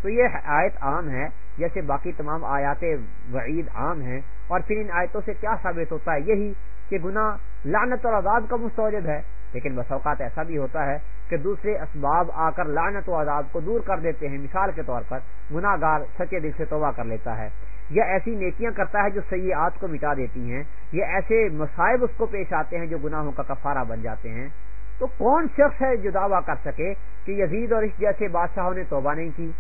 تو یہ آیت عام ہے، جیسے باقی تمام آیات وعید عام ہیں۔ اور پھر ان آیتوں سے کیا ثابت ہوتا ہے؟ یہی کہ گناہ، لعنت اور عذاب کا مستوجد ہے۔ لیکن بس اوقات ایسا بھی ہوتا ہے کہ دوسرے اسباب آ کر لعنت و عذاب کو دور کر دیتے ہیں۔ مثال کے طور پر گناہ گار سچے دل سے توبہ کر لیتا ہے۔ یا ایسی نیکیاں کرتا ہے جو سیاحت کو مٹا دیتی ہیں، یا ایسے مصائب اس کو پیش آتے ہیں جو گناہوں کا کفارہ بن جاتے ہیں۔ تو کون شخص ہے جو دعویٰ کر سکے کہ یزید اور اس جیسے بادشاہوں نے توبہ نہیں کی؟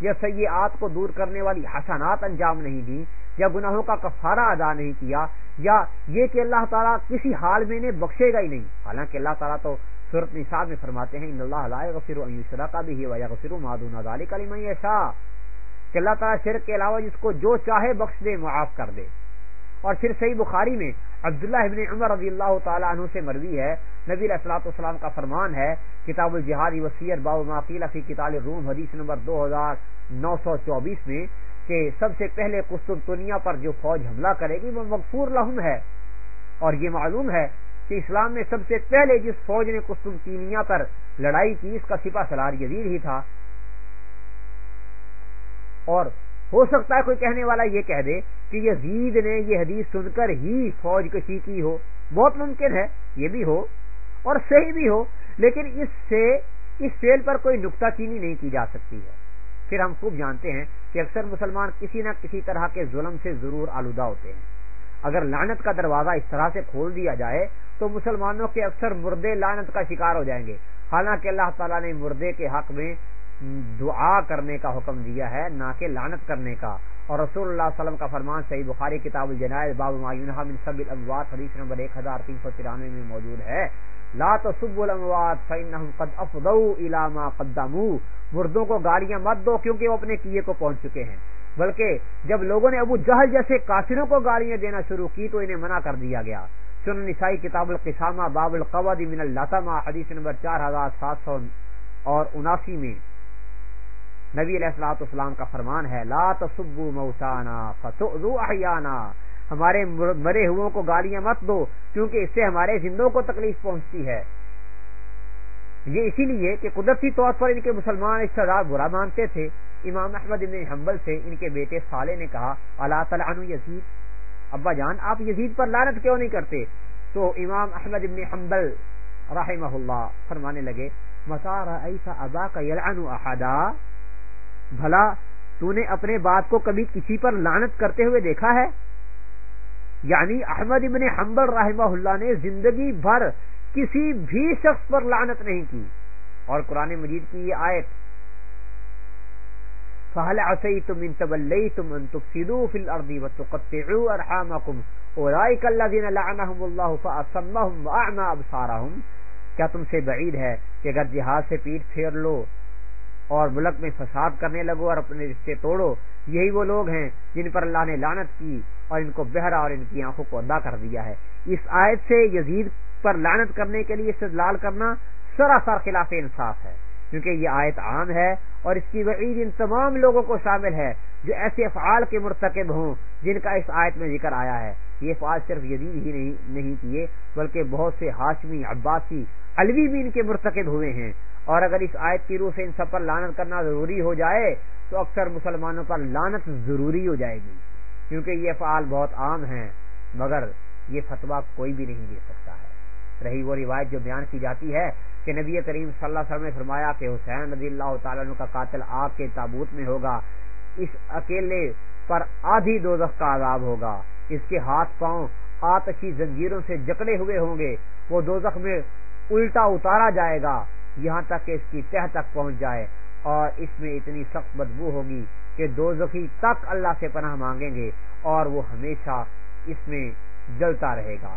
یا سیاحت کو دور کرنے والی حسنات انجام نہیں دی یا گناہوں کا کفارہ ادا نہیں کیا، یا یہ کہ اللہ تعالیٰ کسی حال میں انہیں بخشے گا ہی نہیں۔ حالانکہ اللہ تعالیٰ تو صورت نصاب میں فرماتے ہیں، ان اللہ علیہ غفر کا بھی ہے غفر مادون ذالک شاہ کہ اللہ تعالیٰ شرک کے علاوہ جس کو جو چاہے بخش دے، معاف کر دے۔ اور پھر صحیح بخاری میں عبداللہ ابن عمر رضی اللہ تعالیٰ عنہ سے مروی ہے، نبی علیہ والسلام کا فرمان ہے، کتاب الجہادی وسیعت باب معقیل فی کتاب روم حدیث نمبر دو ہزار نو سو چوبیس میں کہ سب سے پہلے قسطنطنیہ پر جو فوج حملہ کرے گی، وہ مغفور لہم ہے۔ اور یہ معلوم ہے کہ اسلام میں سب سے پہلے جس فوج نے قسطنطنیہ پر لڑائی کی، اس کا سپاہ سلار یزید ہی تھا۔ اور ہو سکتا ہے کوئی کہنے والا یہ کہہ دے کہ یزید نے یہ حدیث سن کر ہی فوج کشی کی ہو۔ بہت ممکن ہے، یہ بھی ہو اور صحیح بھی ہو، لیکن اس سے، اس فیل پر کوئی نکتہ چینی نہیں کی جا سکتی ہے۔ پھر ہم خوب جانتے ہیں کہ اکثر مسلمان کسی نہ کسی طرح کے ظلم سے ضرور آلودہ ہوتے ہیں۔ اگر لانت کا دروازہ اس طرح سے کھول دیا جائے تو مسلمانوں کے اکثر مردے لانت کا شکار ہو جائیں گے۔ حالانکہ اللہ تعالیٰ نے مردے کے حق میں دعا کرنے کا حکم دیا ہے، نہ کہ لانت کرنے کا۔ اور رسول اللہ علیہ وسلم کا فرمان صحیح بخاری کتاب الجنائز، باب من سب الاموات، حدیث نمبر 1393 میں موجود ہے۔ لا تسب الاموات فانهم قد افضوا الى ما قدموا۔ مردوں کو گالیاں مت دو کیونکہ وہ اپنے کیے کو پہنچ چکے ہیں۔ بلکہ جب لوگوں نے ابو جہل جیسے کافروں کو گالیاں دینا شروع کی تو انہیں منع کر دیا گیا۔ سن نسائی کتاب القسامہ باب القواد من اللطمہ حدیث نمبر 4700 اور اناسی میں۔ نبی علیہ السلاۃ اسلام کا فرمان ہے، لا تصبو موتانا فتؤذو احیانا۔ ہمارے مرے ہو کو گالیاں مت دو، کیونکہ اس سے ہمارے زندوں کو تکلیف پہنچتی ہے۔ یہ اسی لیے کہ قدرتی طور پر ان کے مسلمان اشتدار برا مانتے تھے۔ امام احمد ابن حنبل سے ان کے بیٹے صالح نے کہا اللہ تعالیٰ یزید؟ ابا جان، آپ یزید پر لانت کیوں نہیں کرتے؟ تو امام احمد ابن حنبل رحمہ اللہ فرمانے لگے مسار ایسا ابا کا یلعن احدا؟ بھلا، تو نے اپنے بات کو کبھی کسی پر لانت کرتے ہوئے دیکھا ہے؟ یعنی احمد ابن حنبل رحمہ اللہ نے زندگی بھر کسی بھی شخص پر لانت نہیں کی اور قرآن مجید کی یہ آیت فہل عصیتم ان توليتم ان تفسدوا في الارض وتقطعوا ارحامكم اولئك الذين لعنهم الله فاصمهم واعمى ابصارهم کیا تم سے بعید ہے کہ اگر جہاد سے پیٹ پھیر لو اور ملک میں فساد کرنے لگو اور اپنے رشتے توڑو، یہی وہ لوگ ہیں جن پر اللہ نے لانت کی اور ان کو بہرا اور ان کی آنکھوں کو ادا کر دیا ہے۔ اس آیت سے یزید پر لانت کرنے کے لیے استدلال کرنا سراسر خلاف انصاف ہے، کیونکہ یہ آیت عام ہے اور اس کی وعید ان تمام لوگوں کو شامل ہے جو ایسے افعال کے مرتکب ہوں جن کا اس آیت میں ذکر آیا ہے۔ یہ افعال صرف یزید ہی نہیں نہیں کیے، بلکہ بہت سے ہاشمی، عباسی الوی بھی ان کے مرتکب ہوئے ہیں۔ اور اگر اس آیت کی روح سے ان سب پر لانت کرنا ضروری ہو جائے، تو اکثر مسلمانوں پر لانت ضروری ہو جائے گی۔ کیونکہ یہ فعال بہت عام ہیں مگر یہ فتوا کوئی بھی نہیں دے سکتا ہے۔ رہی وہ روایت جو بیان کی جاتی ہے کہ نبی کریم صلی اللہ علیہ وسلم نے فرمایا کہ حسین رضی اللہ تعالیٰ کا قاتل آگ کے تابوت میں ہوگا۔ اس اکیلے پر آدھی دوزخ کا عذاب ہوگا۔ اس کے ہاتھ پاؤں آتشی زنجیروں سے جکڑے ہوئے ہوں گے۔ وہ دوزخ میں الٹا اتارا جائے گا۔ یہاں تک کہ اس کی تہ تک پہنچ جائے اور اس میں اتنی سخت بدبو ہوگی کہ دوزخی تک اللہ سے پناہ مانگیں گے اور وہ ہمیشہ اس میں جلتا رہے گا۔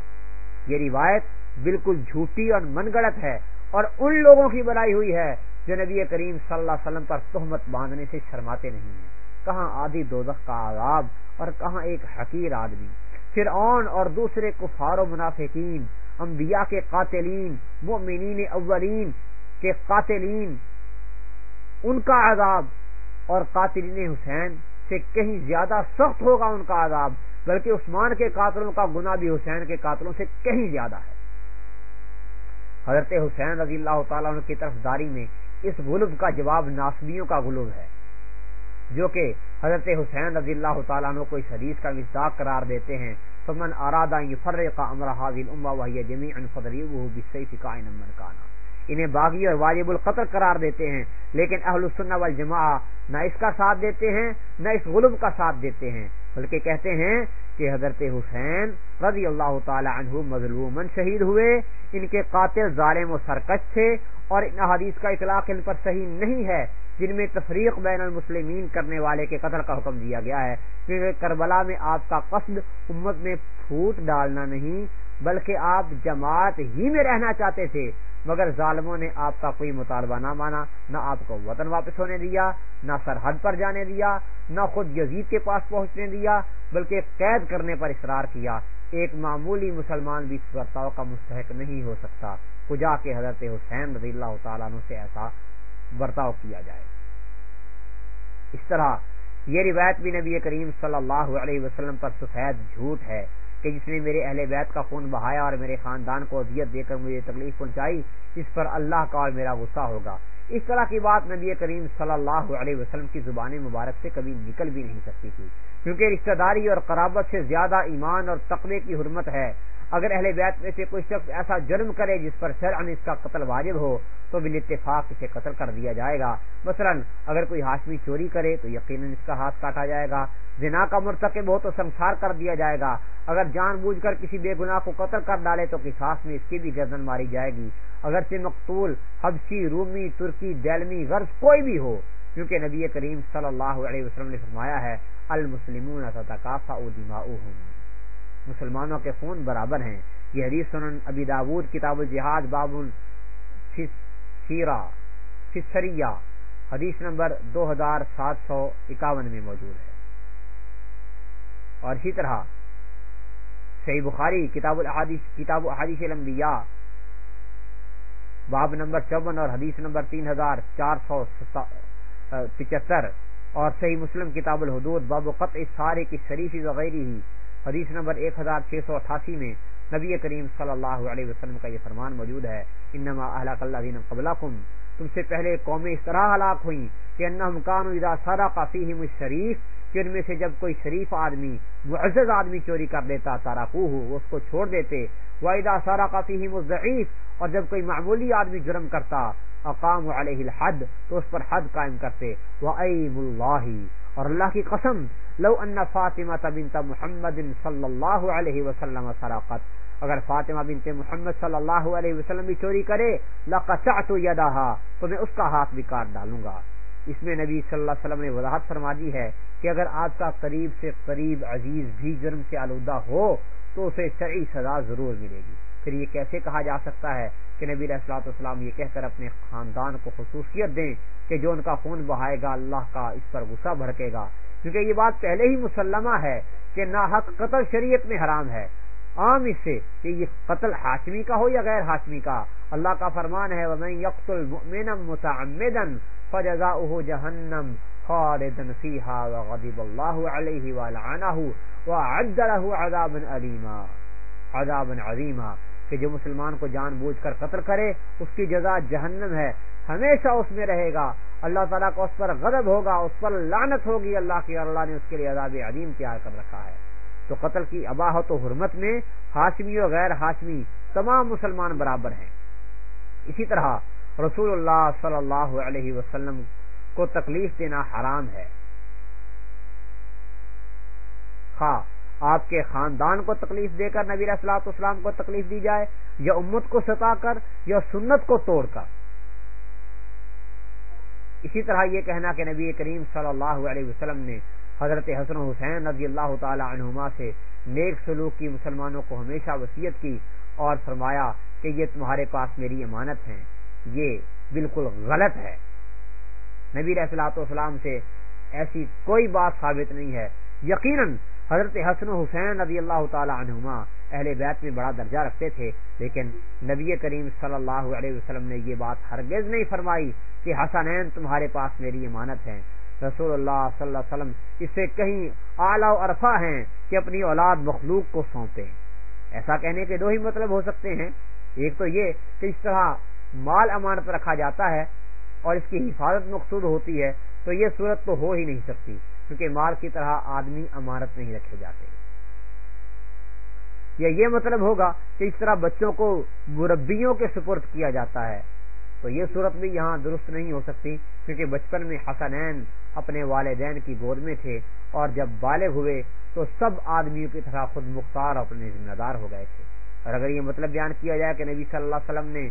یہ روایت بالکل جھوٹی اور من گڑت ہے اور ان لوگوں کی بنائی ہوئی ہے جو نبی کریم صلی اللہ علیہ وسلم پر تہمت باندھنے سے شرماتے نہیں ہیں۔ کہاں آدھی دوزخ کا عذاب اور کہاں ایک حقیر آدمی۔ پھر اون اور دوسرے کفار و منافقین، انبیاء کے قاتلین مؤمنین اولین کے قاتلین، ان کا عذاب، اور قاتلین حسین سے کہیں زیادہ سخت ہوگا ان کا عذاب، بلکہ عثمان کے قاتلوں کا گناہ بھی حسین کے قاتلوں سے کہیں زیادہ ہے۔ حضرت حسین رضی اللہ تعالیٰ عنہ کی طرف داری میں اس غلب کا جواب ناسبیوں کا غلب ہے، جو کہ حضرت حسین رضی اللہ تعالیٰ عنہ کو اس حدیث کا مزاق قرار دیتے ہیں، فمن ارادہ یفرق امر هذه الامه وهي جميعا فضربه بالسيف كائنا من كان۔ انہیں باغی اور واجب القتل قرار دیتے ہیں، لیکن اہل السنہ والجماع نہ اس کا ساتھ دیتے ہیں، نہ اس غلب کا ساتھ دیتے ہیں۔ بلکہ کہتے ہیں کہ حضرت حسین رضی اللہ تعالی عنہ مظلومن شہید ہوئے، ان کے قاتل ظالم و سرکش تھے اور ان حدیث کا اطلاق ان پر صحیح نہیں ہے، جن میں تفریق بین المسلمین کرنے والے کے قتل کا حکم دیا گیا ہے۔ کیونکہ کربلا میں آپ کا قصد امت میں پھوٹ ڈالنا نہیں، بلکہ آپ جماعت ہی میں رہنا چاہتے تھے۔ مگر ظالموں نے آپ کا کوئی مطالبہ نہ مانا، نہ آپ کو وطن واپس ہونے دیا، نہ سرحد پر جانے دیا، نہ خود یزید کے پاس پہنچنے دیا، بلکہ قید کرنے پر اصرار کیا۔ ایک معمولی مسلمان بھی اس برتاؤ کا مستحق نہیں ہو سکتا، کجا کے حضرت حسین رضی اللہ تعالیٰ عنہ سے ایسا برتاؤ کیا جائے۔ اس طرح یہ روایت بھی نبی کریم صلی اللہ علیہ وسلم پر سفید جھوٹ ہے۔ کہ جس نے میرے اہل بیت کا خون بہایا اور میرے خاندان کو اذیت دے کر مجھے تکلیف پہنچائی، اس پر اللہ کا اور میرا غصہ ہوگا۔ اس طرح کی بات نبی کریم صلی اللہ علیہ وسلم کی زبان مبارک سے کبھی نکل بھی نہیں سکتی تھی۔ کیونکہ رشتہ داری اور قرابت سے زیادہ ایمان اور تقوی کی حرمت ہے۔ اگر اہل بیت میں سے کوئی شخص ایسا جرم کرے جس پر شرعن اس کا قتل واجب ہو تو بال اتفاق اسے قتل کر دیا جائے گا۔ مثلا اگر کوئی ہاشمی چوری کرے تو یقیناً اس کا ہاتھ کاٹا جائے گا۔ زنا کا مرتکب ہو تو سنسار کر دیا جائے گا۔ اگر جان بوجھ کر کسی بے گناہ کو قتل کر ڈالے تو کساس میں اس کی بھی گردن ماری جائے گی۔ اگر سے مقتول، حبشی، رومی، ترکی دیلمی غرض کوئی بھی ہو، کیونکہ نبی کریم صلی اللہ علیہ وسلم نے فرمایا ہے، المسلمون مسلمانوں کے خون برابر ہیں۔ یہ حدیث سنن ابی داود، کتاب الجہاد، باب سیرا فسریا حدیث نمبر دو ہزار سات سو اکاون میں موجود ہے۔ اور اسی طرح صحیح بخاری، کتاب الحادیث کتاب الحادیث الانبیاء، باب نمبر چون اور حدیث نمبر تین ہزار چار سو پچہتر۔ اور صحیح مسلم، کتاب الحدود، باب قطع سارے کی شریفی وغیرہ ہی حدیث نمبر ایک ہزار چھ سو اٹھاسی میں نبی کریم صلی اللہ علیہ وسلم کا یہ فرمان موجود ہے، انما اہلاک اللہ دین قبلکم تم سے پہلے قومیں اس طرح ہلاک ہوئیں کہ انہم کانوا اذا سرق فیہم الشریف، کہ ان میں سے جب کوئی شریف آدمی، معزز آدمی چوری کر دیتا تاراکوہ وہ اس کو چھوڑ دیتے۔ وَإِذَا سَرَقَ فِيهِمُ الضَّعِيفُ اور جب کوئی معمولی آدمی جرم کرتا، اقام علیہ الحد، تو اس پر حد قائم کرتے۔ وَأَيْمُ اللَّهِ اور اللہ کی قسم، لو ان فاطمہ بنت محمد صلی اللہ علیہ وسلم سراقت اگر فاطمہ بنت محمد صلی اللہ علیہ وسلم بھی چوری کرے لقطعت یدہا، تو میں اس کا ہاتھ بھی کاٹ ڈالوں گا۔ اس میں نبی صلی اللہ علیہ وسلم نے وضاحت فرما دی ہے کہ اگر آپ کا قریب سے قریب عزیز بھی جرم سے آلودہ ہو، تو اسے شرعی سزا ضرور ملے گی۔ پھر یہ کیسے کہا جا سکتا ہے کہ نبی السلاۃ والسلام یہ کہہ کر اپنے خاندان کو خصوصیت دیں کہ جو ان کا خون بہائے گا، اللہ کا اس پر غصہ بھڑکے گا؟ کیونکہ یہ بات پہلے ہی مسلمہ ہے کہ ناحق قتل شریعت میں حرام ہے۔ عام اس سے کہ یہ قتل ہاشمی کا ہو یا غیر ہاشمی کا؟ اللہ کا فرمان ہے، وَمَن يَقْتُلْ مُؤْمِنًا مُتَعَمِّدًا فَجَزَاؤُهُ جَهَنَّمْ خَالِدًا فِيهَا وَغَضِبَ اللَّهُ عَلَيْهِ وَلَعَنَهُ وَأَعَدَّ لَهُ عَذَابًا عَظِيمًا عَذَابًا عَظِيمًا کہ جو مسلمان کو جان بوجھ کر قتل کرے، اس کی جزا جہنم ہے۔ ہمیشہ اس میں رہے گا۔ اللہ تعالیٰ کا اس پر غضب ہوگا، اس پر لعنت ہوگی اللہ کی اور اللہ نے اس کے لیے عذاب عظیم تیار کر رکھا ہے۔ تو قتل کی اباہت و حرمت میں ہاشمی و غیر ہاشمی تمام مسلمان برابر ہیں۔ اسی طرح رسول اللہ صلی اللہ علیہ وسلم کو تکلیف دینا حرام ہے۔ خواہ آپ کے خاندان کو تکلیف دے کر نبی اصلاۃ اسلام کو تکلیف دی جائے یا امت کو ستا کر یا سنت کو توڑ کر۔ اسی طرح یہ کہنا کہ نبی کریم صلی اللہ علیہ وسلم نے حضرت حسن حسین رضی اللہ تعالی عنہما سے نیک سلوک کی مسلمانوں کو ہمیشہ وسیعت کی اور فرمایا کہ یہ تمہارے پاس میری امانت ہیں یہ بالکل غلط ہے۔ نبی رسلاۃ والسلام سے ایسی کوئی بات ثابت نہیں ہے۔ یقیناً حضرت حسن حسین رضی اللہ تعالی عنہما اہل بیت میں بڑا درجہ رکھتے تھے، لیکن نبی کریم صلی اللہ علیہ وسلم نے یہ بات ہرگز نہیں فرمائی کہ حسنین تمہارے پاس میری امانت ہیں۔ رسول اللہ صلی اللہ علیہ وسلم، اس سے کہیں اعلیٰ و عرفہ ہیں کہ اپنی اولاد مخلوق کو سونپیں ایسا کہنے کے دو ہی مطلب ہو سکتے ہیں۔ ایک تو یہ کہ اس طرح مال امانت رکھا جاتا ہے اور اس کی حفاظت مقصود ہوتی ہے، تو یہ صورت تو ہو ہی نہیں سکتی، کیونکہ مال کی طرح آدمی امانت نہیں رکھے جاتے۔ یا یہ مطلب ہوگا کہ اس طرح بچوں کو مربیوں کے سپرد کیا جاتا ہے۔ تو یہ صورت بھی یہاں درست نہیں ہو سکتی کیونکہ بچپن میں حسنین اپنے والدین کی گود میں تھے اور جب بالغ ہوئے تو سب آدمیوں کی طرح خود مختار اپنے ذمہ دار ہو گئے تھے۔ اور اگر یہ مطلب بیان کیا جائے کہ نبی صلی اللہ علیہ وسلم نے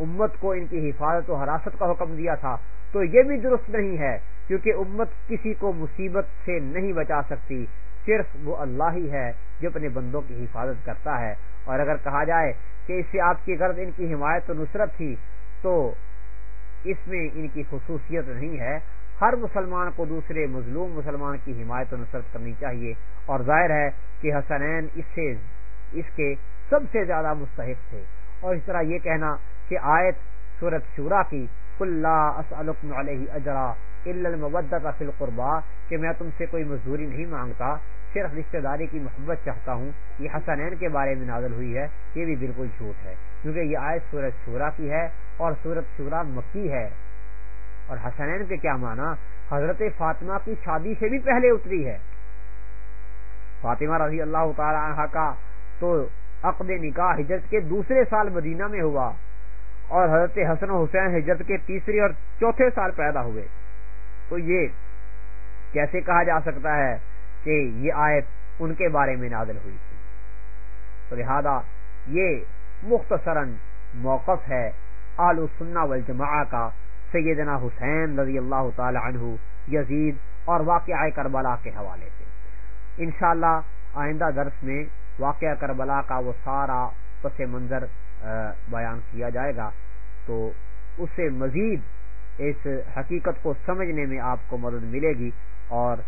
امت کو ان کی حفاظت و حراست کا حکم دیا تھا، تو یہ بھی درست نہیں ہے کیونکہ امت کسی کو مصیبت سے نہیں بچا سکتی، صرف وہ اللہ ہی ہے جو اپنے بندوں کی حفاظت کرتا ہے۔ اور اگر کہا جائے کہ اس سے آپ کی غرض ان کی حمایت و نصرت تھی تو اس میں ان کی خصوصیت نہیں ہے۔ ہر مسلمان کو دوسرے مظلوم مسلمان کی حمایت و نصرت کرنی چاہیے۔ اور ظاہر ہے کہ حسنین اس سے، اس کے سب سے زیادہ مستحق تھے۔ اور اس طرح یہ کہنا کہ آیت صورت شورا کی اسلکم علیہ اجرا فی القربا، کہ میں تم سے کوئی مزدوری نہیں مانگتا، صرف رشتہ داری کی محبت چاہتا ہوں۔ یہ حسنین کے بارے میں نازل ہوئی ہے، یہ بھی بالکل جھوٹ ہے۔ کیونکہ یہ آیت سورت شورا کی ہے اور سورت شورا مکی ہے۔ اور حسنین کے کیا مانا حضرت فاطمہ کی شادی سے بھی پہلے اتری ہے۔ فاطمہ رضی اللہ تعالی عنہ کا تو عقد نکاح ہجرت کے دوسرے سال مدینہ میں ہوا اور حضرت حسن حسین ہجرت کے تیسری اور چوتھے سال پیدا ہوئے۔ تو یہ کیسے کہا جا سکتا ہے کہ یہ آیت ان کے بارے میں نازل ہوئی تھی؟ تو لہذا یہ مختصرا موقف ہے آل السنہ والجماع کا سیدنا حسین رضی اللہ تعالی عنہ، یزید اور واقعہ کربلا کے حوالے سے۔ انشاءاللہ آئندہ درس میں واقعہ کربلا کا وہ سارا پس منظر بیان کیا جائے گا۔ تو اس سے مزید اس حقیقت کو سمجھنے میں آپ کو مدد ملے گی اور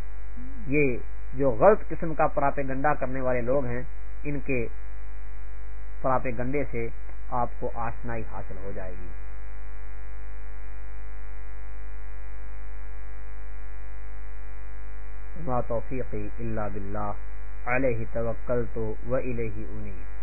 یہ جو غلط قسم کا پراپے گنڈا کرنے والے لوگ ہیں، ان کے پراپے گنڈے سے آپ کو آشنائی حاصل ہو جائے گی۔ توفیقی اللہ بلّہ علیہ توکل تو و انیس